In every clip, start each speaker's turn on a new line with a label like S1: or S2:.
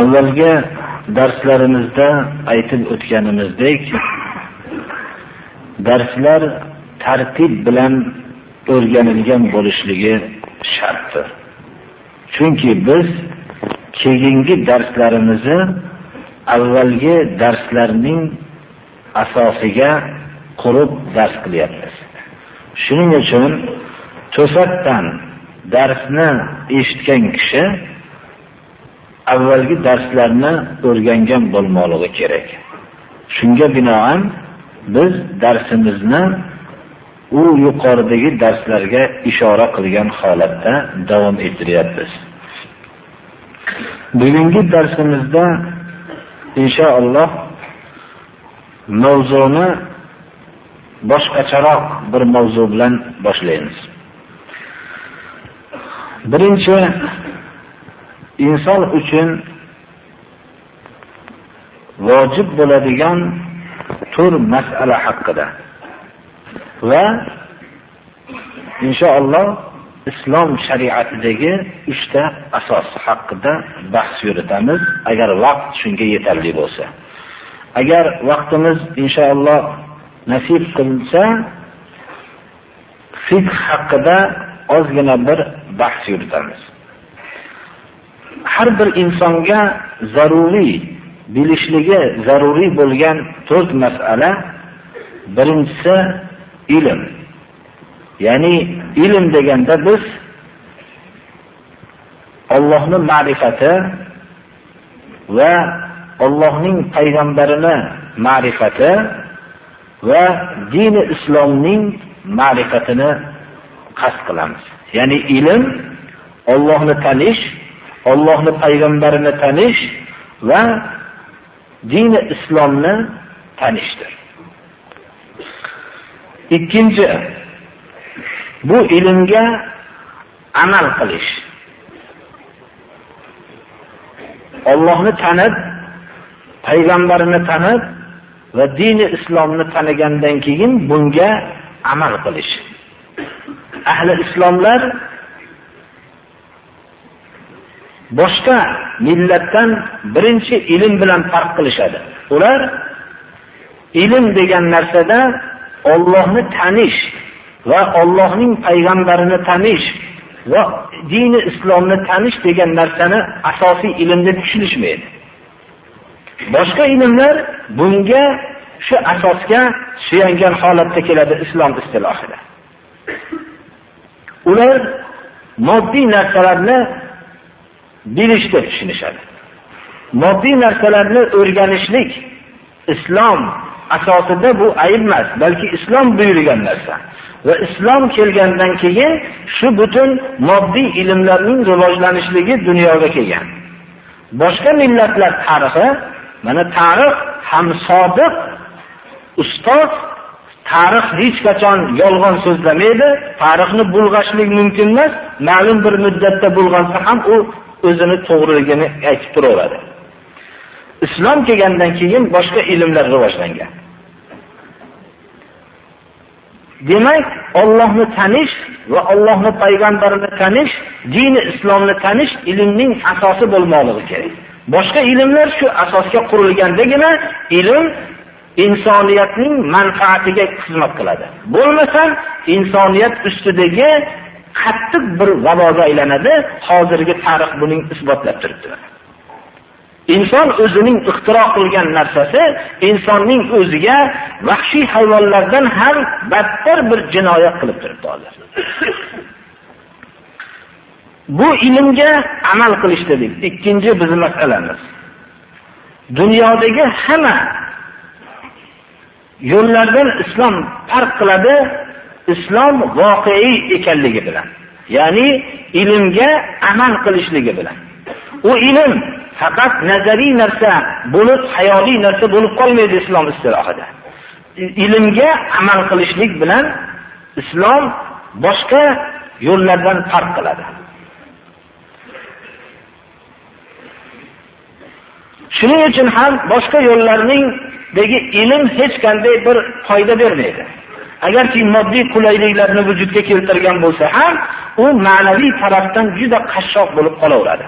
S1: Avvalgi darslarimizda aytib o'tganimizdek darslar tartib bilan o'rganilgan bo'lishligi shartdir chunki biz keyingi darslarimizni avvalgi darslarning asosiga qurib dars qilyapmiz. Shuning uchun to'satdan darsni eshitgan kishi avvalgi darslarni o'rgangan bo'lmoqligi kerak. Shunga binoan biz darsimizni u yuqoridagi darslarga ishora qilgan holatda davom ettiryapmiz. Bugungi darsimizda inshaalloh mavzuni boshqacharoq bir mavzu bilan boshlaymiz. Birinchi inson uchun vojib bo'ladigan tur masala haqida. Va inshaalloh islom shariatidagi uchta asos haqida bahs yuritamiz. Agar vaqt shunga yetarli bo'lsa. Agar vaqtimiz inshaalloh nasib qilsa fiqh haqida ozgina bir bahs yuritamiz. Har bir insonga zaruriy bilishligi zaruriy bo'lgan to'rt masala. Birinchisi ilm. Ya'ni ilm deganda biz Allohning ma'rifati va Allohning payg'ambarini ma'rifati va dini islomning ma'rifatini qasd qilamiz. Ya'ni ilm Allohni tanish Allohni payg'ambarini tanish va dini islomni tanishdir. Ikkinchi bu ilmga amal qilish. Allohni tanib, payg'ambarini tanib va dini islomni tanigandan keyin bunga amal qilish. Ahli islomlar boshqa millatdan birinchi ilm bilan farq qilishadi. Ular ilm degan narsada Allohni tanish va Allohning payg'ambarini tanish va dini islomni tanish degan narsani asosiy ilm deb tushunishmaydi. Boshqa ilmlar bunga shu asosga suyangan holatda keladi islom istilohida. Ular moddiy narsalarni bilishda tushunishadi. Moddiy narsalarni o'rganishlik islom asosida bu ayb emas, balki islom buyurgan narsa. Va islom kelgandan keyin shu butun moddiy ilmlarning rivojlanishligi dunyoga kelgan. Boshqa millatlar tarixi, mana tarix ham sodiq ustoz tarix hech qachon yolg'on so'zlamaydi, tarixni bulg'ashlik mumkin emas, ma'lum bir muddatda bulg'ansa ham u o'zini to'g'riligini aytib turaveradi. Islom kelgandan keyin boshqa ilmlar rivojlangan. Demak, Allohni tanish va Allohni payg'ambarini tanish, dini islomni tanish ilmning asosi bo'lmoqligi kerak. Boshqa ilmlar shu asosga qurilgandagina ilm insoniyatning manfaatiga xizmat qiladi. Bo'lmasa, insoniyat ustidagi qattiq bir vaboga aylanadi. Hozirgi tarix buning isbotlab turibdi. Inson o'zining ixtiro qilgan narsasi insonning o'ziga vahshiy hayvonlardan ham battar bir jinoyat qilib turibdi hozir. Bu ilmga amal qilish dedik. Ikkinchi bizning masalamiz. Dunyodagi hamma yo'llardan islom farq qiladi islom voqei ekanligi bilan ya'ni ilmga amal qilishligi bilan. U ilm faqat nazariy narsa bo'lib hayoliy narsa bo'lib qolmaydi islom istilohida ilmga amal qilishlik bilan islom boshqa yo'llardan farq qiladi. Shuning uchun ham boshqa yo'llarningdagi ilm hech qanday bir foyda bermaydi. Agarki moddiy qulayliklarni vujudga keltirgan bo'lsa ham u ma'naviy tarafdan juda qashshoq bo'lib qolaveradi.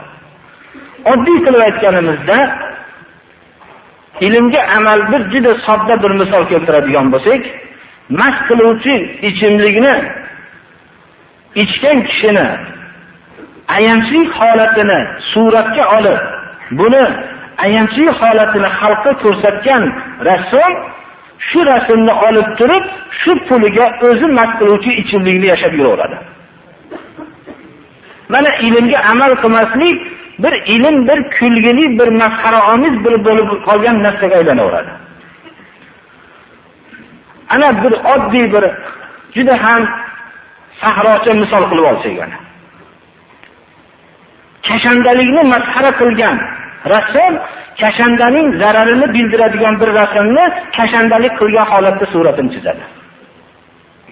S1: Oddiy qilib aytganimizda ilmga amal bir juda sodda bir misol keltiradigan bo'lsak mast qiluvchi ichimlikni ichgan kishini ayanchli holatini suratga olib buni ayanchli holatini xalqqa ko'rsatgan rassom shu rasmni olib turib shu puliga o'zi mast qiluvchi ichimlikni yashab yuraveradi. Mana ilmga amal qilmaslik bir ilm bir kulgili bir masxaraomiz bir bo'lib qolgan narsaga aylanaveradi. Ana bir oddiy bir juda ham sahrocha misol qilib olsak ana. Kashandalikni masxara qilgan rassom kashandaning zararini bildiradigan bir rasmni kashandalik qilgan holatda suratini chizadi.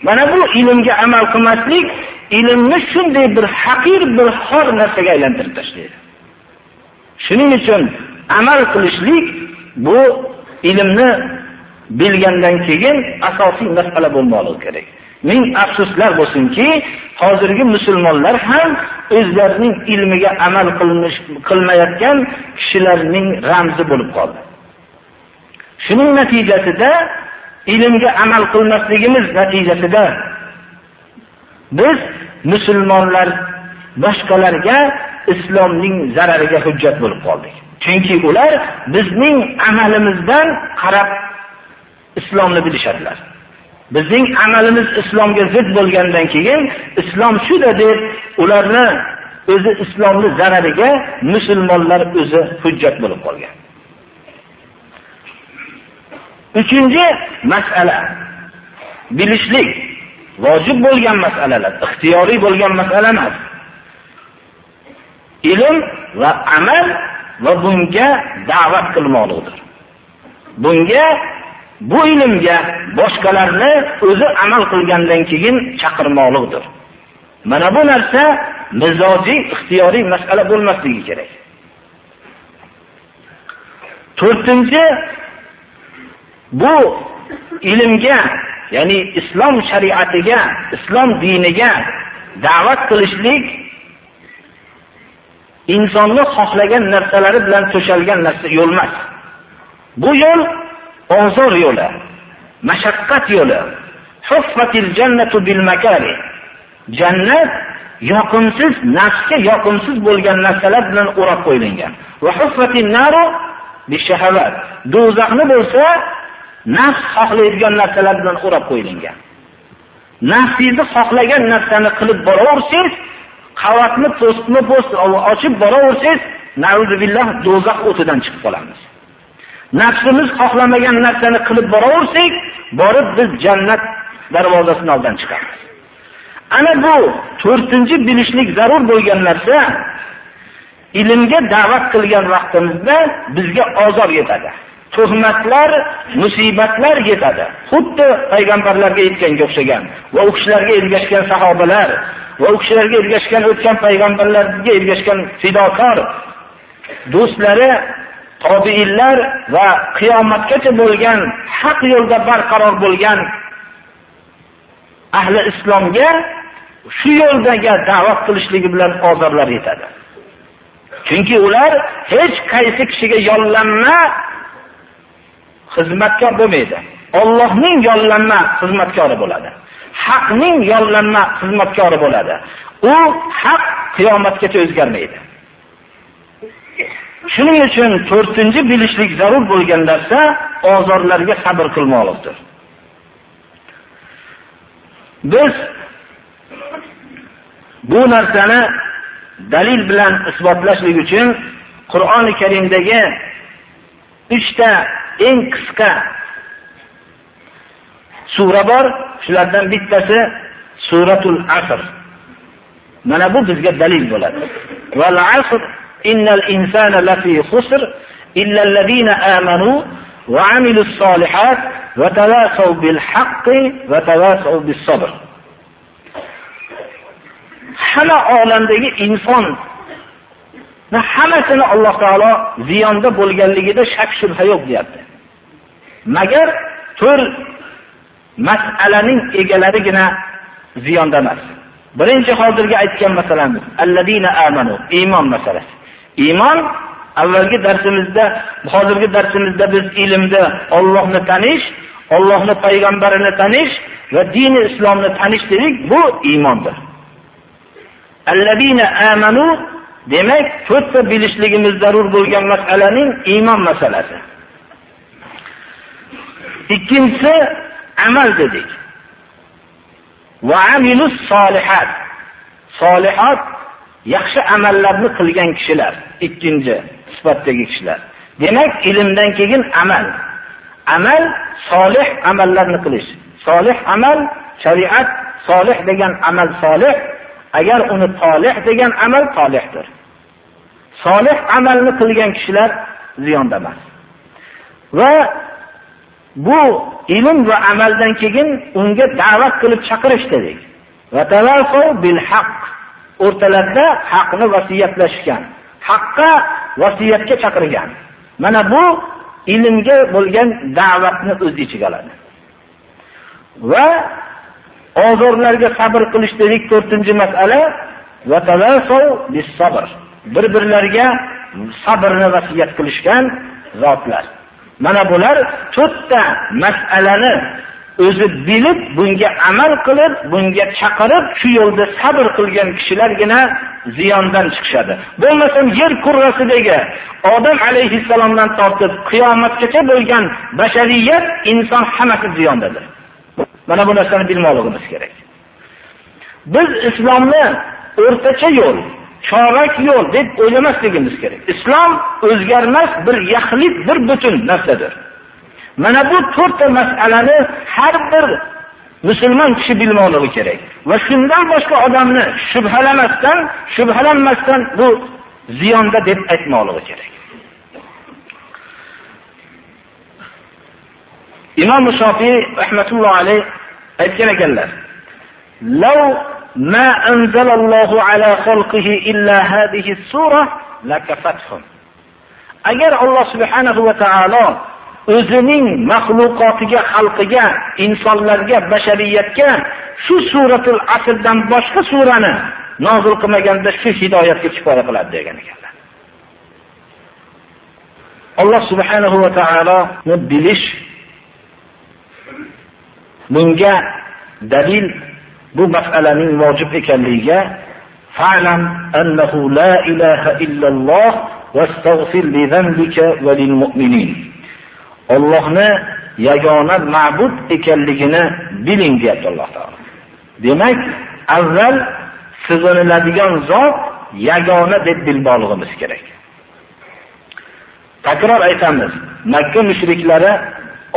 S1: Mana bu ilmga amal qilmaslik ilmni shunday bir haqir bir xor narsaga aylantirib tashlaydi. Shuning uchun amal qilishlik bu ilmni bilgandan keyin asosiy masala bo'lmoqligi kerak. Ming afsuslar bo'lsinki hozirgi musulmonlar ham o'zlarining ilmiga amal qilmayotgan kishilarning ramzi bo'lib qoldi. Shuning natijasida ilmga amal qilmasligimiz natijasida biz musulmonlar boshqalarga islomning zarariga hujjat bo'lib qoldik. Chunki ular bizning amalimizdan qarab islomni bilishadilar. Bizning amalimiz islomga zid bo'lgandan keyin islom shuda deb ularni o'zi islomni zarariga musulmonlar o'zi hujjat bo'lib qolgan. Uchinchi masala bilishlik. Vojib bo'lgan masalalar ixtiyoriy bo'lgan masala emas. Ilm va amal va bunga da'vat qilmoqdir. bunga bu ilmga boshqalarni o'zi amal qilgandan keyin chaqirmoqlikdir mana bu narsa mizojiy ixtiyoriy masala bo'lmasligi kerak. To'rtinchi bu ilmga ya'ni islom shariatiga islom diniga da'vat qilishlik insonni xohlagan narsalari bilan to'shalgan narsa yo'l emas bu yo'l ozor yo'li mashaqqat yo'li. Jannat yoqimsiz nafsga yoqimsiz bo'lgan narsalar bilan o'rab qo'yilgan. Do'zaxni bo'lsa nafs xohlaydigan narsalar bilan o'rab qo'yilgan. Nafsingizni xohlagan narsani qilib boraversangiz qavatni po'stma po'st ochib boraversangiz do'zax o'tidan chiqib qolamiz. Nafsimiz xohlamagan narsani qilib boraversak borib biz jannat darvozasini oldan chiqamiz ana bu to'rtinchi bilishlik zarur bo'lgan narsa ilmga da'vat qilgan vaqtimizda bizga azob yetadi. Tuhmatlar musibatlar yetadi. Xuddi payg'ambarlarga yetganga o'xshagan va u kishilarga ergashgan sahobalar va u kishilarga ergashgan o'tgan payg'ambarlarga ergashgan fidokor do'stlari tobiinlar va qiyomatgacha bo'lgan haq yo'lda barqaror bo'lgan ahli islomga shu yo'ldagi da'vat qilishligi bilan ozorlar yetadi. Chunki ular hech qaysi kishiga yollanma xizmatkor bo'lmaydi. Allohning yollanma xizmatkori bo'ladi. Haqning yollanma xizmatkori bo'ladi. U haq qiyomatgacha o'zgarmaydi. Shuning uchun 4-chi bilishlik zarur bo'lgan narsa ozorlarga sabr qilmoqlikdir. Biz bu narsani dalil bilan isbotlashlik uchun qur'oni karimdagi ta eng qisqa sura bor. Shulardan bittasi suratul asr. Mana bu bizga dalil bo'ladi. Val asr innal insana lafi khusr illa allazina amanu va amilus solihat va tawasaw bil haqqi va tawasaw bis sabr. Hamma olamdagi inson hammasini Alloh taolo ziyonda bo'lganligida shak shubha yo'q deyapti. Magar tur masalaning egalarigina ziyonda emas. Birinchi hozirga aytgan masalamiz allazina amanu iymon masalasi. Iymon avvalgi darsimizda, hozirgi darsimizda biz ilmda Allohni tanish, Allohni payg'ambarini tanish va dini islomni tanish dedik, bu iymondir. Alladina amanu demak to'rtta bilishligimiz zarur bo'lgan masalaning iymon masalasi. Ikkinchisi amal dedik. Va amilus solihat. Solihat yaxshi amallarni qilgan kishilar. Ikkinchi sifatdagi kishilar. Demak, ilmdan keyin amal. Amal solih amallarni qilish. Solih amal shariat solih degan amal solih, agar uni solih degan amal solihdir. Solih amalni qilgan kishilar ziyonda emas. Va bu ilm va amaldan keyin unga da'vat qilib chaqirish dedik. Va bil haqq. O'rtalarida haqni vasiyatlashgan. Haqqa vasiyatga chaqirgan. Mana bu ilmga bo'lgan da'vatni o'z ichiga oladi. Va ozorlarga sabr qilish dedik 4-masala va talasu bis sabr. Bir-birlariga sabrni vasiyat qilishgan zotlar. Mana bular to'rtta masalani o'zi bilib, bunga amal qilib, bunga chaqirib, shu yo'lda sabr qilgan kishilargina ziyondan chiqishadi. Bo'lmasam yer kurrasidagi Odam alayhissalomdan tortib qiyomatgacha bo'lgan bashariyat inson hammasi ziyondadir. Mana bu narsani bilmoqligimiz kerak. Biz islomni o'rtacha yo'l, chorak yo'l deb o'ylamasligimiz kerak. Islom o'zgarmas bir yaxlit, bir butun narsadir. Mana bu to'rtta masalani har bir musulmon kishi bilmoqligi kerak. Va shundan boshqa odamni shubhalamasdan, shubhalanmasdan bu ziyonda deb aytmoqligi kerak. Imom Shofiy rahmatullohi alayh aytgan ekanlar: "Law ma anzalallohu ala xalqihi illa hadhihi sura lakafathum." Agar Alloh subhanahu va taolo o'zining maxluqotiga, xalqiga, insonlarga, bashariyatga shu suratul asrdan boshqa surani nozil qilmaganda shu hidoyatga kifoya qiladi degan ekanlar. Alloh subhanahu va taoloni bilish bunga dalil bu masalaning vojib ekanligiga fa'lam annahu la ilaha illalloh astagfir li dhanbika va lil mu'minin. Allohni yagona ma'bud ekanligini biling deyapti Alloh taolo. Demak, avval sig'iniladigan zot yagona deb bilmoqligimiz kerak. Takror aytamiz, Makka mushriklari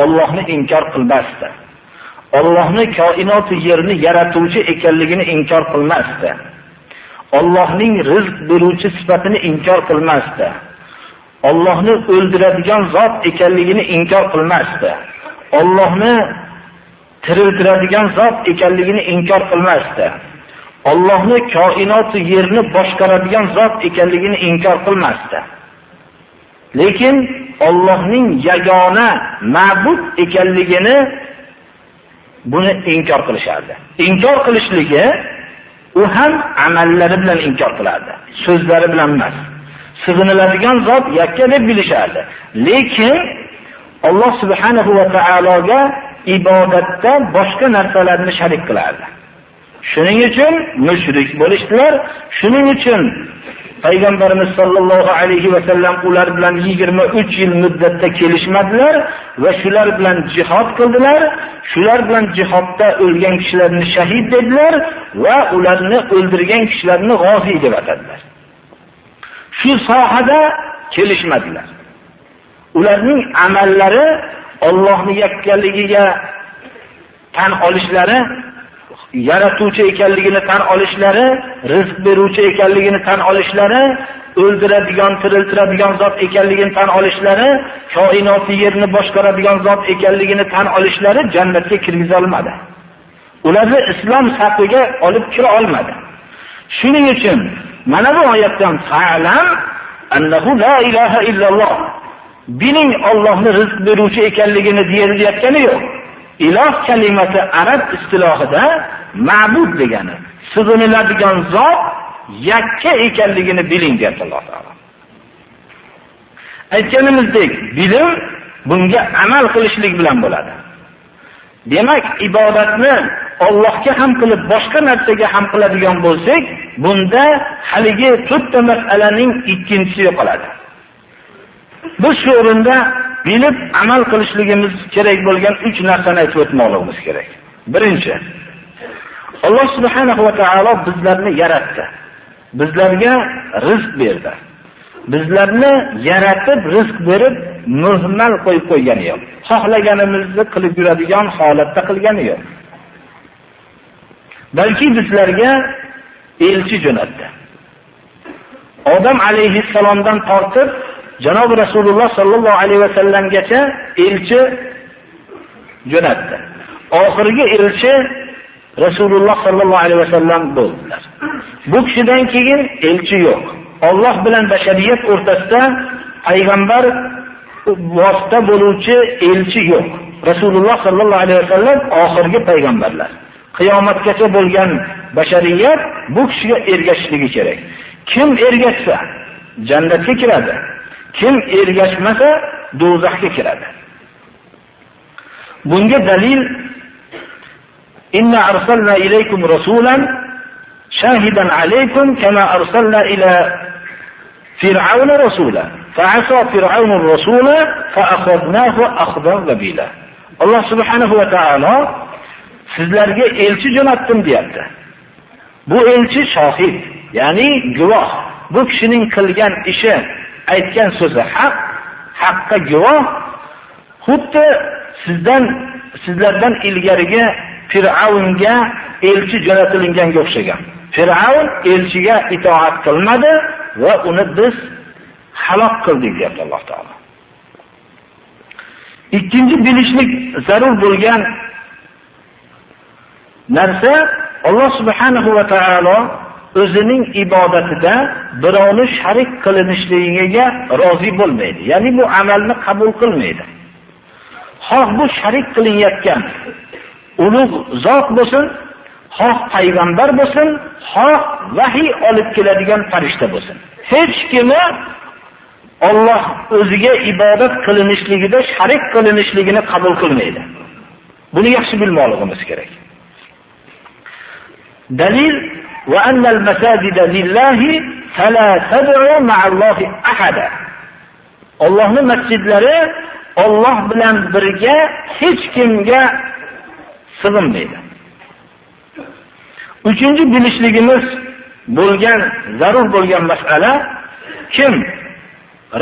S1: Allohni inkor qilmasdi. Allohni koinotni yerni yaratuvchi ekanligini inkor qilmasdi. Allohning rizq beruvchi sifatini inkor qilmasdi. Allohni o'ldiradigan zot ekanligini inkor qilmasdi. Allohni tiriltiradigan zot ekanligini inkor qilmasdi. Allohni koinot yerni boshqaradigan zot ekanligini inkor qilmasdi. Lekin Allohning yagona ma'bud ekanligini buni inkor qilishardi. Inkor qilishligi u ham amallari bilan inkor qilardi, so'zlari bilan emas. Sig'iniladigan zot yakka deb bilishardi. Lekin Alloh subhanahu va taologa ibodatda boshqa narsalarni sharik qilardi. Shuning uchun mushrik bo'lishdilar. Shuning uchun payg'ambarimiz sollallohu alayhi va sallam ular bilan 23 yil muddatda kelishmadilar va shular bilan jihod qildilar. Shular bilan jihodda o'lgan kishilarni shahid dedilar va ularni o'ldirgan kishilarni g'ozi deb atadilar. Shu sohada kelishmadilar. Ularning amallari Allohning yakkaligiga tan olishlari yaratuvchi ekanligini tan olishlari, rizq beruvchi ekanligini tan olishlari o'ldiradigan, tiriltiradigan zot ekanligini tan olishlari, koinotni yerni boshqaradigan zot ekanligini tan olishlari jannatga kirgiza olmadi. Ularni islom safiga olib kira olmadi. Shuning uchun mana bu oyatdan fa'lam annahu la ilaha illalloh. Biling Allohni rizq beruvchi ekanligini deyilayotgani yo'q. Iloh kalimasi arab istilohida ma'bud degani, sig'iniladigan zot yakka ekanligini biling deydi Alloh taolo. Aytganimizdek, bilim bunga amal qilishlik bilan bo'ladi. Demak, ibodatni Allohga ham qilib, boshqa narsaga ham qiladigan bo'lsak, bunda haligi to'rtta masalaning ikkinchisi yo'qoladi. Biz shu o'rinda bilib amal qilishligimiz kerak bo'lgan uch narsani aytib o'tmoqligimiz kerak. Birinchi, Alloh subhanahu va taolo bizlarni yaratdi. Bizlarga rizq berdi. Bizlarni yaratib, rizq berib, muhmal qo'yib qo'ygani yo'q. Xohlaganimizni qilib yuradigan holatda qilgani yo'q. Balki bizlarga elchi jo'natdi. Odam alayhissalomdan tortib janob Rasululloh sollallohu alayhi vasallamgacha elchi jo'natdi. Oxirgi elchi Rasululloh sollallohu alayhi vasallam bo'ldilar. Bu kishidan keyin elchi yo'q. Alloh bilan bashariyat o'rtasida payg'ambar vosita bo'luvchi elchi yo'q. Rasululloh sallallohu alayhi vasallam oxirgi payg'ambarlar. Qiyomatgacha bo'lgan bashariyat bu kishiga ergashishligi kerak. Kim ergashsa jannatga kiradi. Kim ergashmasa do'zaxga kiradi. Bunga dalil Inna arsalna ilaykum rasulan shahidan alaykum kama arsalna ila fir'auna rasula fa'asa fir'aunu rasula fa'akhadnahu akhdan wabila. Alloh subhanahu va taolo sizlarga elchi jo'natdim deyapti. Bu elchi shohid, ya'ni guvoh. Bu kishining qilgan ishi aytgan so'zi haq, haqqa guvoh, xuddi sizdan sizlardan ilgariga Fir'avnga elchi jo'natilganga o'xshagan. Fir'avn elchiga itoat qilmadi va uni biz halok qildik deyapti Alloh taolo. Ikkinchi bilishlik zarur bo'lgan narsa Alloh subhanahu va taolo o'zining ibodatida birovni sharik qilinishligiga rozi bo'lmaydi. Ya'ni bu amalni qabul qilmaydi. Xoh bu sharik qilinayotgan ulug' zot bo'lsin, xoh payg'ambar bo'lsin, xoh vahiy olib keladigan farishta bo'lsin. hech kimi Allah o'ziga ibodat qilinishligida sharik qilinishligini qabul qilmaydi. Buni yaxshi bilmoqligimiz kerak. Dalil va annal masajida lillahi fala tad'u ma'allohi ahada. Allohning masjidlari Alloh bilan birga hech kimga sig'inmaydi. Uchinchi bilishligimiz bo'lgan zarur bo'lgan masala kim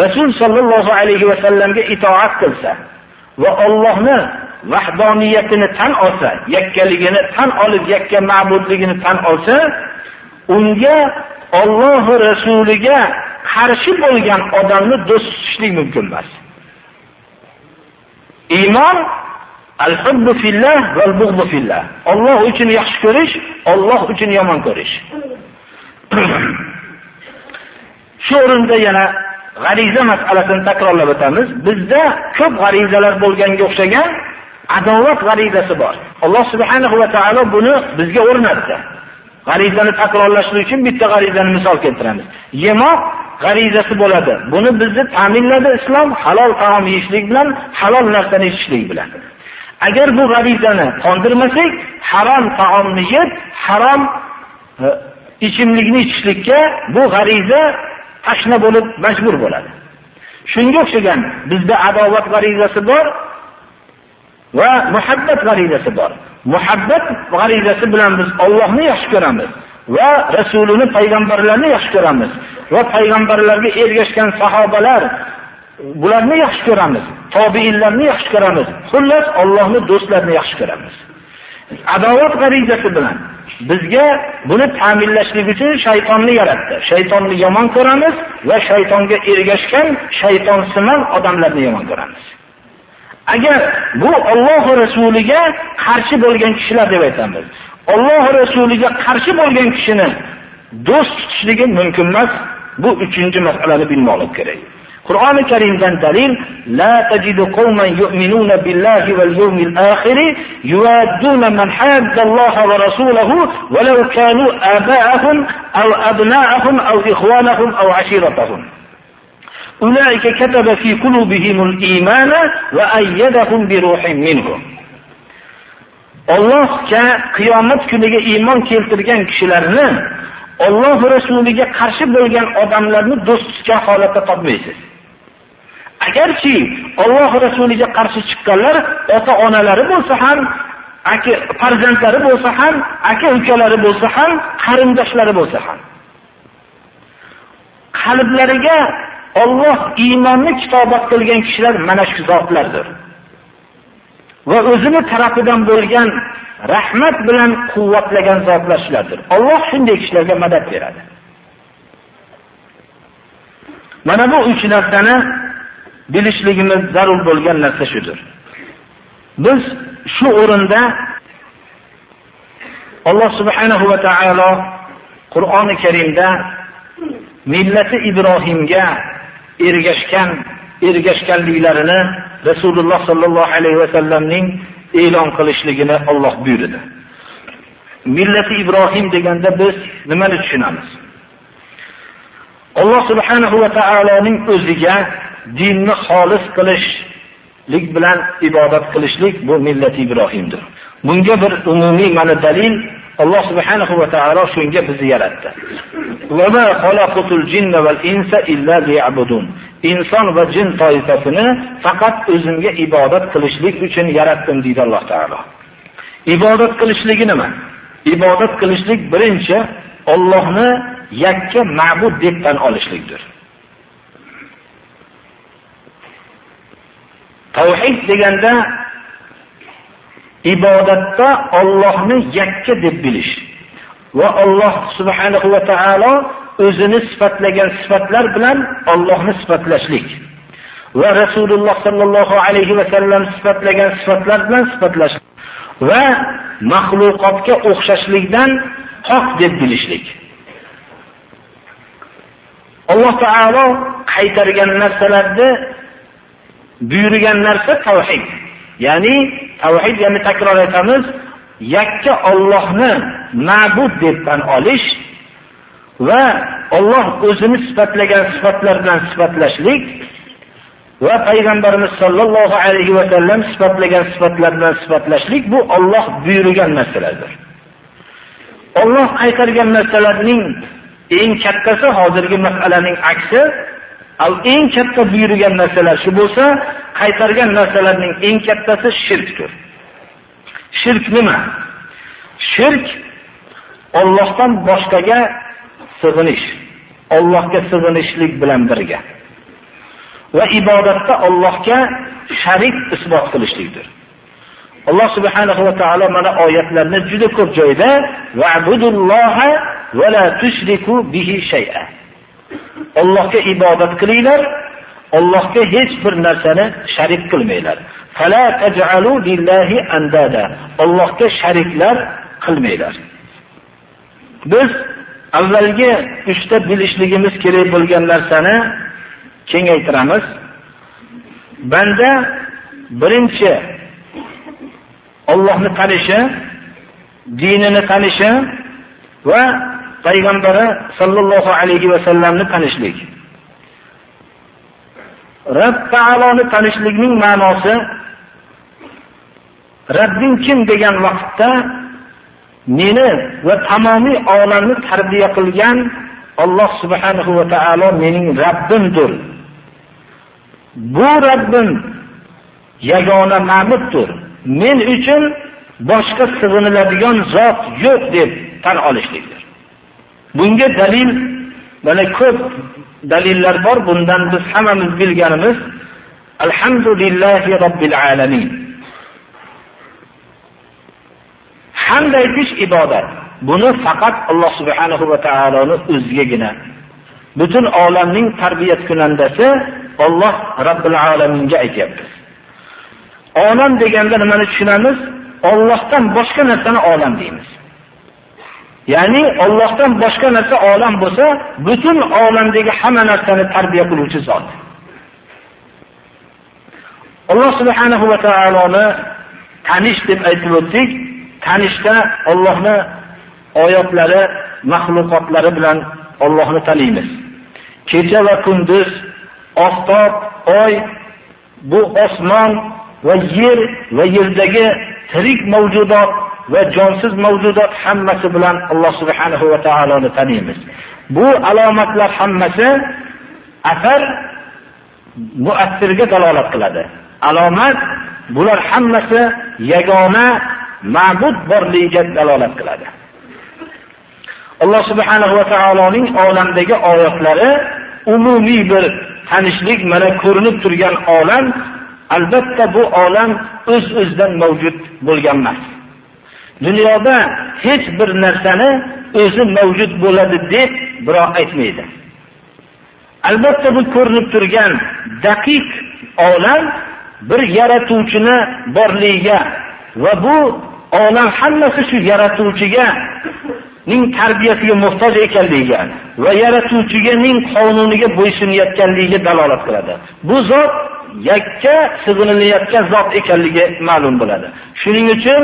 S1: Rasul sallallohu alayhi va sallamga itoat qilsa va Allohni vahdoniyatini tan olsa, yakkaligini tan olib, yakka ma'budligini tan olsa, unga Alloh rasuliga qarshi bo'lgan odamni do'st tutishlik mumkin emas. Iymon al-hubbu fillah val bughdu fillah. Alloh uchun yaxshi ko'rish, Alloh uchun yomon ko'rish. Shu o'rinda yana g'ariza masalasini takrorlab o'tamiz. Bizda ko'p g'arizalar bo'lganga o'xshagan adovat g'arizasi bor. Alloh subhanahu va taolo buni bizga o'rnatdi. G'arizani takrorlashlik uchun bitta g'arizani misol keltiramiz. Yemoq g'arizasi bo'ladi. Buni bizni ta'minladi islom halol taom yeyishlik bilan, halol narsani ichishlik bilan. Agar bu g'arizani qondirmasak, harom taomni yeb, harom e, ichimlikni ichishlikka bu g'ariza tashna bo'lib majbur bo'ladi. Shunga o'xshagan bizda adovat g'arizasi bor, va muhabbat g'arizasi bor. Muhabbat g'arizasi bilan biz Allohni yaxshi ko'ramiz va rasulini, payg'ambarlarni yaxshi ko'ramiz va payg'ambarlarga ergashgan sahobalar bularni yaxshi ko'ramiz, tobiinlarni yaxshi ko'ramiz. Xullas Allohni do'stlarini yaxshi ko'ramiz. Adovat g'arizasi bilan bizga buni ta'minlashlik uchun shaytonni yaratdi. Shaytonni yomon ko'ramiz va shaytonga ergashgan shaytonsimon odamlarni yomon ko'ramiz. Agar bu Alloh rasuliga qarshi bo'lgan kishilar deb aytamiz. Alloh rasuliga qarshi bo'lgan kishini do'st tutishligi mumkin emas. Bu uchinchi masalani bilmoqlik kerak. Qur'oni Karimdan dalil la tajidu qauman yu'minuna billahi wal yawmil akhir yuwadduna man haddallaha va rasulahu walau kanu aba'ahum aw abna'ahum aw ikhwanahum aw ashiratahum ulaika kataba fi qulubihimul imana va ayyadahum bi ruhin minhu Allohga qiyomat kuniga iymon keltirgan kishilarni Alloh rasuliga qarshi bo'lgan odamlarni do'stcha holatda topmaysiz. Agarchi Alloh rasuliga qarshi chiqqanlar ota-onalari bo'lsa ham, aka farzandlari bo'lsa ham, aka-ukalari bo'lsa ham, qarindoshlari bo'lsa ham qalblariga Alloh iymonni kitobat qilgan kishilar mana shu zotlardir. Va o'zini tarafidan bo'lgan rahmat bilan quvvatlagan zotlar shulardir. Alloh shunday kishilarga madad beradi. Mana bu uch narsani bilishligimiz zarur bo'lgan narsa shudir. Biz shu o'rinda Alloh subhanahu va taolo Qur'oni Karimda millati Ibrohimga ergashgan ergashganliklarini Rasululloh sollallohu alayhi va sallamning e'lon qilishligini Alloh buyurdi. Millati Ibrohim deganda biz nimani tushunamiz? Alloh subhanahu va taoloning o'ziga dinni xolis qilishlik bilan ibodat qilishlik bu millati Ibrohimdir. Bunga bir umumiy mana dalil Alloh subhanahu va taolo shunga bizni yaratdi. Va ma xalaqatul jinna val insa illa liya'budun. Inson va jin toifasini faqat o'zimga ibodat qilishlik uchun yaratdim deydi Alloh taolo. Ibodat qilishligi nima? Ibodat qilishlik birinchi Allohni yakka ma'bud deb tan olishlikdir. Tavhid deganda ibodatda Allohni yakka deb bilish va Alloh subhanahu va taolo o'zini sifatlagan sifatlar bilan Allohni sifatlashlik va Rasululloh sallallohu alayhi va sallam sifatlagan sifatlar bilan sifatlash va maxluqotga o'xshashlikdan haq deb bilishlik. Alloh taolo qaytargan narsalarni buyurgan narsa tavhid. Ya'ni tavhid yana takror aytamiz, yakka Allohni ma'bud deb tan olish va Alloh o'zini sifatlagan sifatlar bilan sifatlashlik va payg'ambarimiz sollallohu alayhi va sallam sifatlagan sifatlar bilan sifatlashlik bu Alloh buyurgan narsalardir. Alloh qaytargan narsalarning eng kattasi hozirgi masalaning aksi Al eng katta buyurgan narsalar shu bo'lsa, qaytargan narsalarning eng kattasi shirkdir. Shirk nima? Shirk Allohdan boshqaga sig'inish, Allohga sig'inishlik bilan birga. Va ibodatda Allohga sharik isbot qilishlikdir. Alloh subhanahu va taolo mana oyatlarni juda ko'p joyda va'budulloha va la tushriku bihi shay'a. Allohga ibodat qilinglar, Allohga hech bir narsani sharik qilmanglar. Fala taj'alu lillahi andada. Allohga shariklar qilmanglar. Biz avvalgi uchta bilishligimiz kerak bo'lgan narsani kengaytiramiz. Banda birinchi Allohni tanishi, dinini tanishi va payg'ambari sollallohu alayhi vasallamni tanishlik. Rabb taoloni tanishlikning ma'nosi Rabbing kim degan vaqtda meni va tamomiy olamni tarbiya qilgan Alloh subhanahu va taolo mening Rabbimdir. Bu Rabbim yagona ma'buddir. Men uchun boshqa sig'iniladigan zot yo'q deb tan olishlikdir. Bunga dalil mana ko'p dalillar bor. Bundan biz hammamiz bilganimiz Alhamdulillahi robbil alamin. Hamd aytish ibodat. buni faqat Alloh subhanahu va taoloni o'zigagina butun olamning tarbiyat kunandasi Alloh Robbil alaminga aytyapmiz. Olam deganda nimani tushunamiz? Allohdan boshqa narsani olam deymiz. Ya'ni Allohdan boshqa narsa olam bo'lsa, butun olamdagi hamma narsani tarbiya qiluvchi zot. Alloh subhanahu va taoloni tanish deb aytib o'tdik. Tanishda Allohni oyatlari, mahluqotlari bilan Allohni taniymiz. Kecha va kunduz, oftob, oy, bu osmon va yer va yerdagi tirik mavjudot va jonsiz mavjudot hammasi bilan Alloh subhanahu va taoloni taniymiz. Bu alomatlar hammasi asar muassirga dalolat qiladi. Alomat bular hammasi yagona ma'bud borligiga dalolat qiladi. Alloh subhanahu va taoloning olamdagi oyatlari umumiy bir tanishlik mana ko'rinib turgan olam albatta bu olam o'z-o'zidan mavjud bo'lgan emas. Dunyoda hech bir narsani o'zi mavjud bo'ladi deb biroq aytmaydi. Albatta bu ko'rinib turgan daqiq olam bir yaratuvchini borligiga va bu olam hammasi shu yaratuvchiga ning tarbiyasiga muhtoj ekanligiga va yaratuvchiganing qonuniga bo'ysunayotganligiga dalolat qiladi. Bu zot yakka sig'inilayotgan zot ekanligi ma'lum bo'ladi. Shuning uchun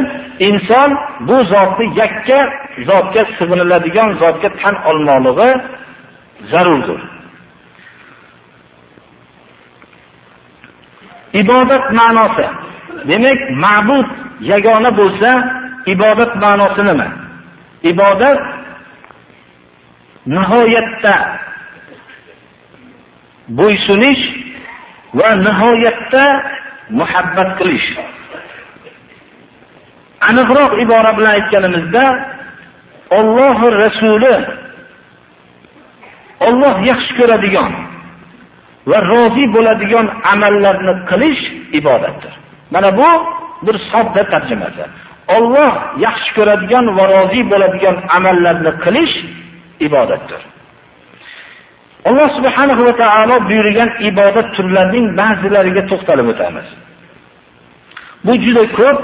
S1: inson bu zotni yakka zotga sig'iniladigan zotga tan olmoqligi zarurdir. Ibodat ma'nosi. Demak, ma'bud yagona bo'lsa, ibodat ma'nosi nima? Ibodat nihoyatda bo'ysunish va nihoyatda muhabbat qilish. Aniqroq ibora bilan aytganimizda, Alloh rasuli Alloh yaxshi ko'radigan va rozi bo'ladigan amallarni qilish ibodatdir. Mana bu bir sodda tarjimasi. Alloh yaxshi ko'radigan va rozi bo'ladigan amallarni qilish ibodatdir. Alloh subhanahu va taolo buyurgan ibodat turlarining ba'zilariga to'xtalib o'tamiz. Bu juda ko'p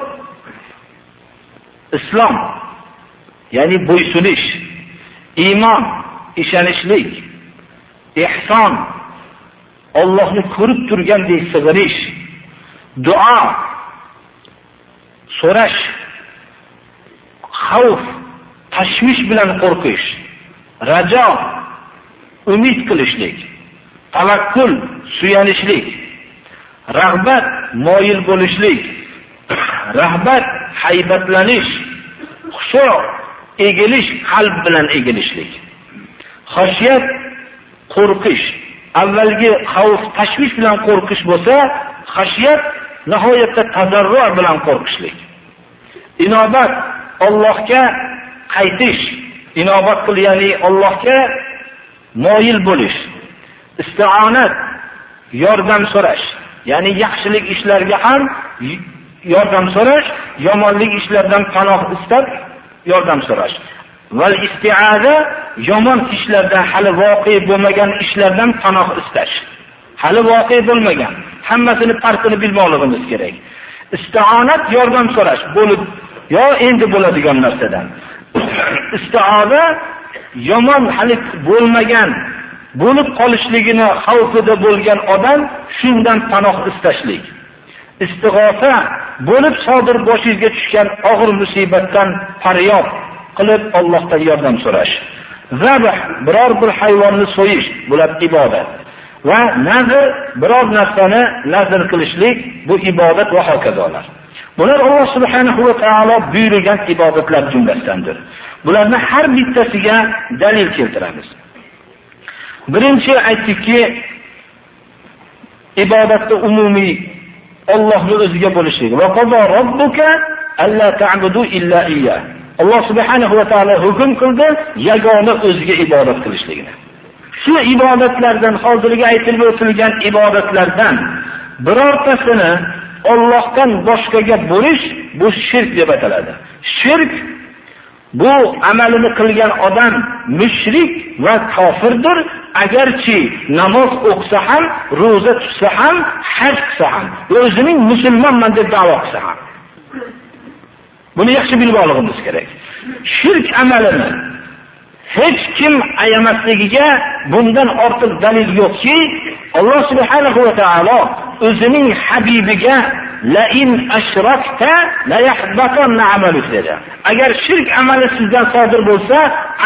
S1: islom, ya'ni bo'ysunish, iymon, ishonishlik, ihson, Allohni ko'rib turgandek sig'inish, duo, so'rash, xavf, tashvish bilan qo'rqish, rajo, umid qilishlik, tavakkul, suyanishlik, rag'bat, moyil bo'lishlik, rahbat, haybatlanish, xushu, egilish, qalb bilan egilishlik. Xoshiyat, qo'rqish, avvalgi xavf, tashvish bilan qo'rqish bo'lsa, xashiyat nihoyatda tazarru bilan qo'rqishlik. Inobat Allohga qaytish, inobat qil, ya'ni Allohga moyil bo'lish. Isti'onat yordam so'rash, ya'ni yaxshilik ishlarga ham yordam so'rash, yomonlik ishlardan panoh istab yordam so'rash. Val isti'aza yomon ishlardan hali voqe bo'lmagan ishlardan panoh istash. Hali voqe bo'lmagan, hammasini farqini bilmoqligimiz kerak. Isti'onat yordam so'rash bo'lib yo endi bo'ladigan narsadan. Isti'oza yomon hali bo'lmagan bo'lib qolishligini xavfida bo'lgan odam shundan panoh istashlik. Istig'osa bo'lib sodir boshingizga tushgan og'ir musibatdan faryod qilib Allohdan yordam so'rash. Zabh biror bir hayvonni so'yish bular ibodat. Va nazr biror narsani nazr qilishlik bu ibodat va hokazolar. Bular Alloh subhanahu va taolo buyurgan ibodatlar jumlasidandir. Bularni har bittasiga dalil keltiramiz. Birinchi aytdikki, ibodatda umumiy Allohni o'ziga bo'lishlik. Va qado robbuka alla ta'budu illa iyyah. Alloh subhanahu va taolo hukm qildi yagona o'ziga ibodat qilishligini. Shu ibodatlardan hozirgi aytilib o'tilgan ibodatlardan birortasini Allohdan boshqaga bo'lish bu shirk deb ataladi. Shirk bu amalini qilgan odam mushrik va kofirdir. Agarchi namoz o'qisa ham ro'za tutsa ham haj qilsa ham o'zining musulmonman deb da'vo qilsa ham. Buni yaxshi bilib olishimiz kerak. Shirk amalini hech kim ayamasligiga bundan ortiq dalil yo'qki alloh subhanahu va taolo o'zining habibiga lain ashrakta la amaluk dedi. Agar shirk amali sizdan sodir bo'lsa,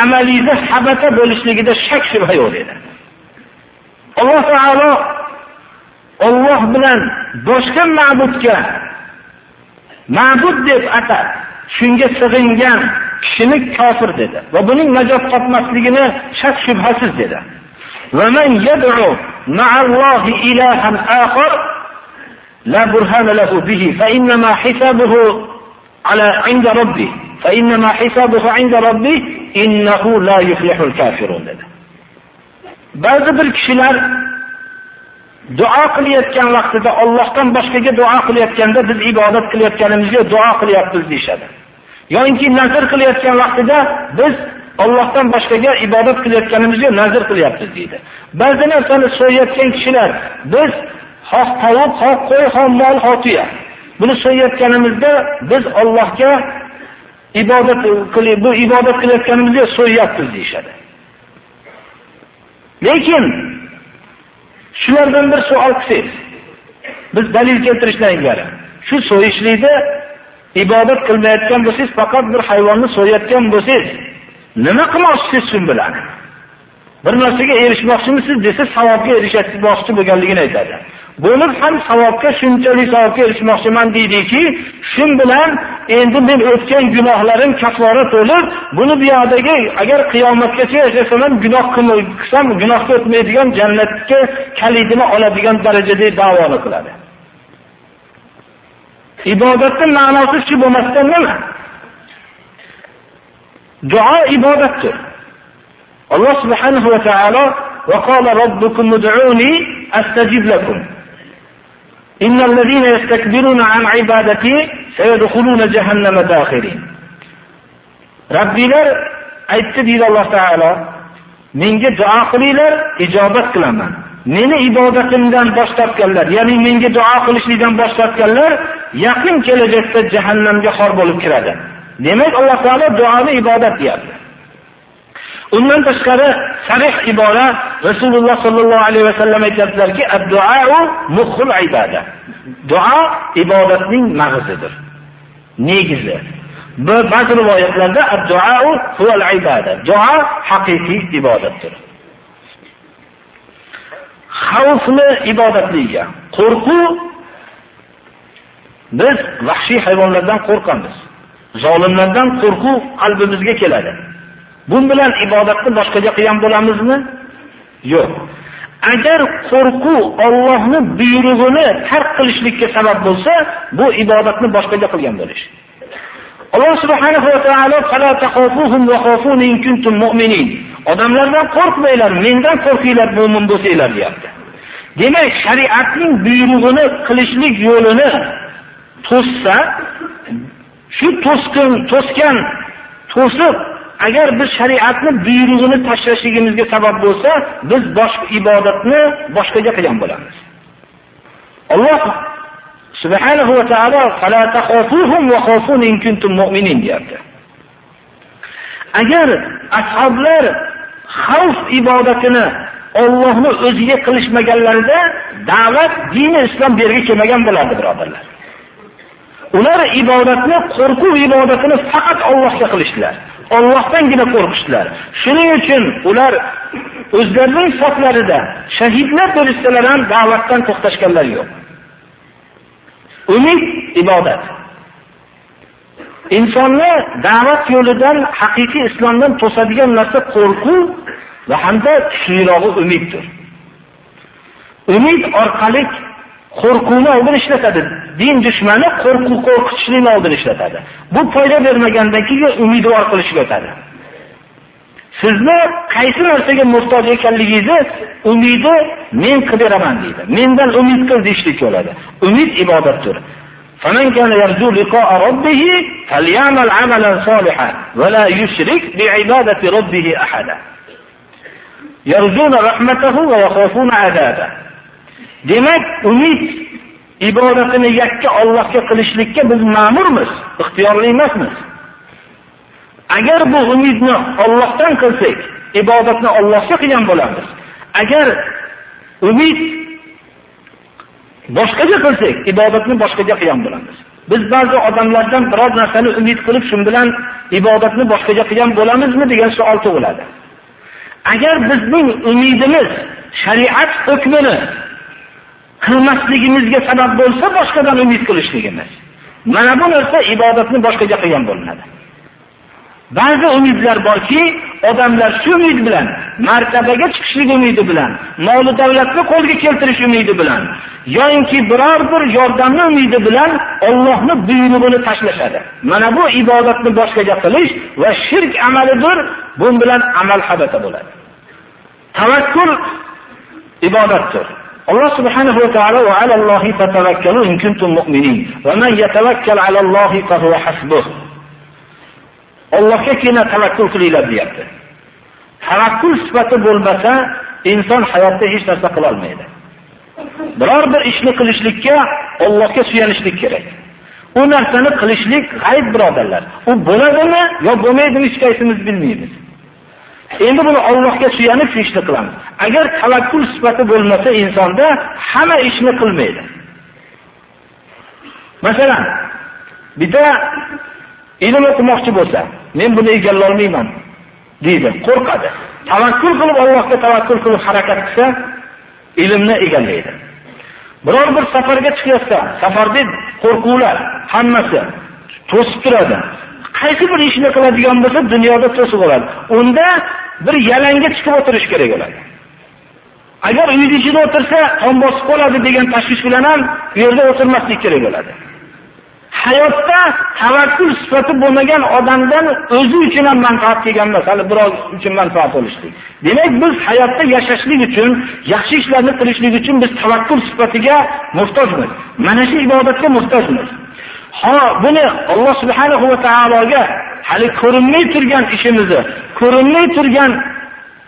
S1: amalingiz habata bo'lishligida shak shubha yo'q dedi. Alloh taolo Alloh bilan boshqa ma'budga ma'bud deb atab, shunga sig'ingan kishilik kafir dedi va buning najot topmasligini shak shubhasiz dedi. Va man yad'u ma'allohi ilahan akhar la burhana lahu bihi fa innama hisabuhu ala 'inda rabbih fa innama hisabuhu 'inda rabbih innahu la yuflihul kafirun dedi. Ba'zi bir kishilar duo qilayotgan vaqtida Allohdan boshqaga duo qilayotganda biz ibodat qilayotganimizga duo qilyapmiz deyshadi. Yoinki nazr qilayotgan vaqtida biz Allohdan boshqaga ibodat qilayotganimizga nazr qilyapmiz deydi. Ba'zi narsani so'yayotgan kishilar biz xoh tovuq xoh qo'y xoh mol xoh tuya buni so'yayotganimizda biz Allohga ibodat bu ibodat qilayotganimizda so'yayapmiz deyshadi. lekin shulardan bir savol qilsangiz biz dalil keltirishdan ilgari shu so'yishlikda ibodat qilmayotgan bo'lsangiz faqat bir hayvonni so'yayotgan bo'lsangiz nima qilmoqchisiz shun bilan? Bir narsaga erishmoqchimisiz desa savobga erishmoqchi bo'lganligini aytadi. Bo'lib ham savobga shunchalik savobga erishmoqchiman deydiki shun bilan endi men o'tgan gunohlarim kaffora to'lib buni bu yoqdagi agar qiyomatgacha yashasam ham gunoh qilsam gunohga o'tmaydigan jannatga kalidini oladigan darajada davoni qiladi. Ibodatni ma'nosi shu bo'lmasdan nima duo ibodatdir alloh subhanahu va taolo وقال ربكم ادعوني استجب لكم إن الذين يستكبرون عن عبادتي سيدخلون جهنم داخرين Rabbilar aytdi deydi Alloh taolo menga duo qilinglar ijobat qilaman meni ibodatimdan bosh tortganlar ya'ni menga duo qilishlikdan bosh tortganlar yaqin kelajakda jahannamga xor bo'lib kiradi. Demak alloh taolo duoni ibodat deyapti. Undan tashqari sarih ibora rasululloh sollallohu alayhi vasallam aytyaptilarki duo ibodatning mag'zidir negizi ba'zi rivoyatlarda duo haqiqiy ibodatdir. Xavfni ibodatligiga qo'rquv biz vahshiy hayvonlardan qo'rqamiz zolimlardan qo'rquv qalbimizga keladi Bun bilan ibodatni boshqacha qilgan bo'lamizmi? Yo'q. Agar qo'rquv Allohni buyrug'ini tark qilishlikka sabab bo'lsa, bu ibodatni boshqacha qilgan bo'lish. Alloh subhanahu va taolo fala taqofuhum wa khafuni in kuntum mu'minin. Odamlardan qo'rqmanglar, mendan qo'rqinglar mu'min bo'lsanglar deyapti. Demak, shariatning buyrug'ini qilishlik yo'lini to'ssa, shu to'sqin, to'sgan, to'sib agar biz shariatni buyrug'ini tashlashligimizga sabab bo'lsa biz boshqa ibodatni boshqaga qilgan bo'lamiz alloh subhanahu va taolo "Qolatqo'fuhum va qo'funi kuntum mu'minin" deyapti agar ashoblar xavf ibodatini Allohni o'ziga qilishmaganlarida da'vat dini islom bu yerga kelmagan bo'lardi birodarlar ular ibodatni qo'rquv ibodatini faqat Allohga qilishdilar Allohdangina qo'rqishdilar. Shuning uchun ular o'zlarining saflarida shahidlar bo'lsalar ham da'vatdan to'xtashganlar yo'q. Umid ibodat. Insonni da'vat yo'lidan haqiqiy islomdan to'sadigan narsa qo'rquv va hamda kuchlirog'i umiddir. Umid orqali qo'rquvni oldin ishlatadi. Din dushmani qo'rquv qo'rqitishlikni oldin ishlatadi. Bu foyda bermagandan keyin umidvor qilishga o'tadi. Sizni qaysi narsaga muhtoj ekanligingizni umidi men qilib beraman deydi. Mendan umid qil deyishlik bo'ladi. Umid ibodatdir. فمن كان يرجو لقاء ربه فليعمل عملا صالحا ولا يشرك بعبادة ربه أحدا يرجون رحمته ويخافون عذابه demak umid ibodatini yakka Allohga qilishlikka biz ma'murmiz, ixtiyorli emasmiz. Agar bu umidni Allohdan qilsak, ibodatni Allohga qilgan bo'lamiz. Agar umid boshqacha qilsak, ibodatni boshqacha qilgan bo'lamiz. Biz ba'zi odamlardan biror narsani umid qilib, shu bilan ibodatni boshqacha qilgan bo'lamizmi degan savol tug'iladi. Agar bizning umidimiz shariat hukmini qilmasligimizga sabab bo'lsa, boshqadan umid qilishligimiz. Mana bu narsa ibodatni boshqacha qilgan bo'linadi. Ba'zi umidlar borki, odamlar shu umid bilan, martabaga chiqishlik umidi bilan, mol davlatni qo'lga keltirish umidi bilan, yoinki biror bir yordamni umidi bilan Allohning buyrug'ini tashlashadi. Mana bu ibodatni boshqaga qilish va shirk amalidir. Bu bilan amal habata bo'ladi. Tavakkul ibodatdir. Allah subhanahu va taolo va alallohi fatavakkalu in kuntum mu'minin. Va man yatawakkal alallohi fa huwa hasbuh. Allohgagina tavakkul qilinglar deyapti. Tavakkul sifati bo'lmasa, inson hayotda hech narsa qila olmaydi. Biror bir ishni qilishlikka Allohga suyanishlik kerak. U narsani qilishlik g'ayb birodarlar. U bo'ladimi yo bo'lmaydimi hech qaysimiz bilmaymiz. Endi buni Allohga suyanib shu ishni qilamiz. Agar tavakkul sifati bo'lmasa insonda hamma ishni qilmaydi. Masalan, bitta ilm o'qimoqchi bo'lsa, men buni egallay olmayman deydi, qo'rqadi. Tavakkul qilib Allohga tavakkul qilib harakat qilsa, ilmni egallaydi. Biror bir safarga chiqyapsa, safarda qo'rquvlar hammasi to'sib turadi. Qaysi bir ishni qiladigan bo'lsa, dunyoda to'sib oladi. Unda bir yalangga chiqib o'tirish kerak bo'ladi. Agar uyni ichida o'tirsa, tom bosib qoladi degan tashvish bilan ham u yerda o'tirmaslik kerak bo'ladi. Hayotda tavakkul sifati bo'lmagan odamdan o'zi uchun ham manfaat kelgan emas, hali biroz uchun manfaat olishlik. Demak, biz hayotda yashashlik uchun, yaxshi ishlarni qilishlik uchun biz tavakkul sifatiga muhtojmiz. Mana shu ibodatga muhtojmiz. Ha, buni Alloh subhanahu va taologa hali ko'rinmay turgan ishimizni, ko'rinmay turgan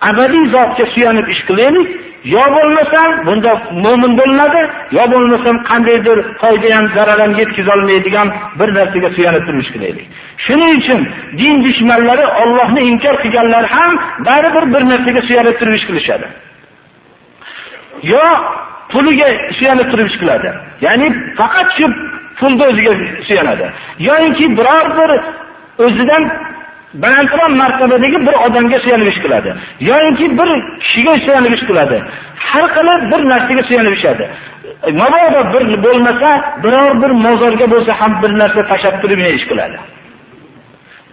S1: abadiy zotga suyanib ish qilaylik. Yo bo'lmasam bunda mo'min bo'linadi, yo bo'lmasam qandaydir foyda ham zarar ham yetkiza olmaydigan bir narsaga suyanib turish kerak. Shuning uchun din dushmanlari Allohni inkor qilganlar ham baribir bir narsaga suyanib turish qilishadi. Yo puliga suyanib turish qiladi. Ya'ni faqat shu pulni o'ziga suyanadi. Yo'inki biror bir o'zidan balandroq martabadagi bir odamga suyanib ish qiladi. Yoinki bir kishiga suyanib ish qiladi. Har qilib bir narsaga suyanib ishadi mabodo bir bo'lmasa biror bir mozorga bo'lsa ham bir narsa tashlab turib ish qiladi.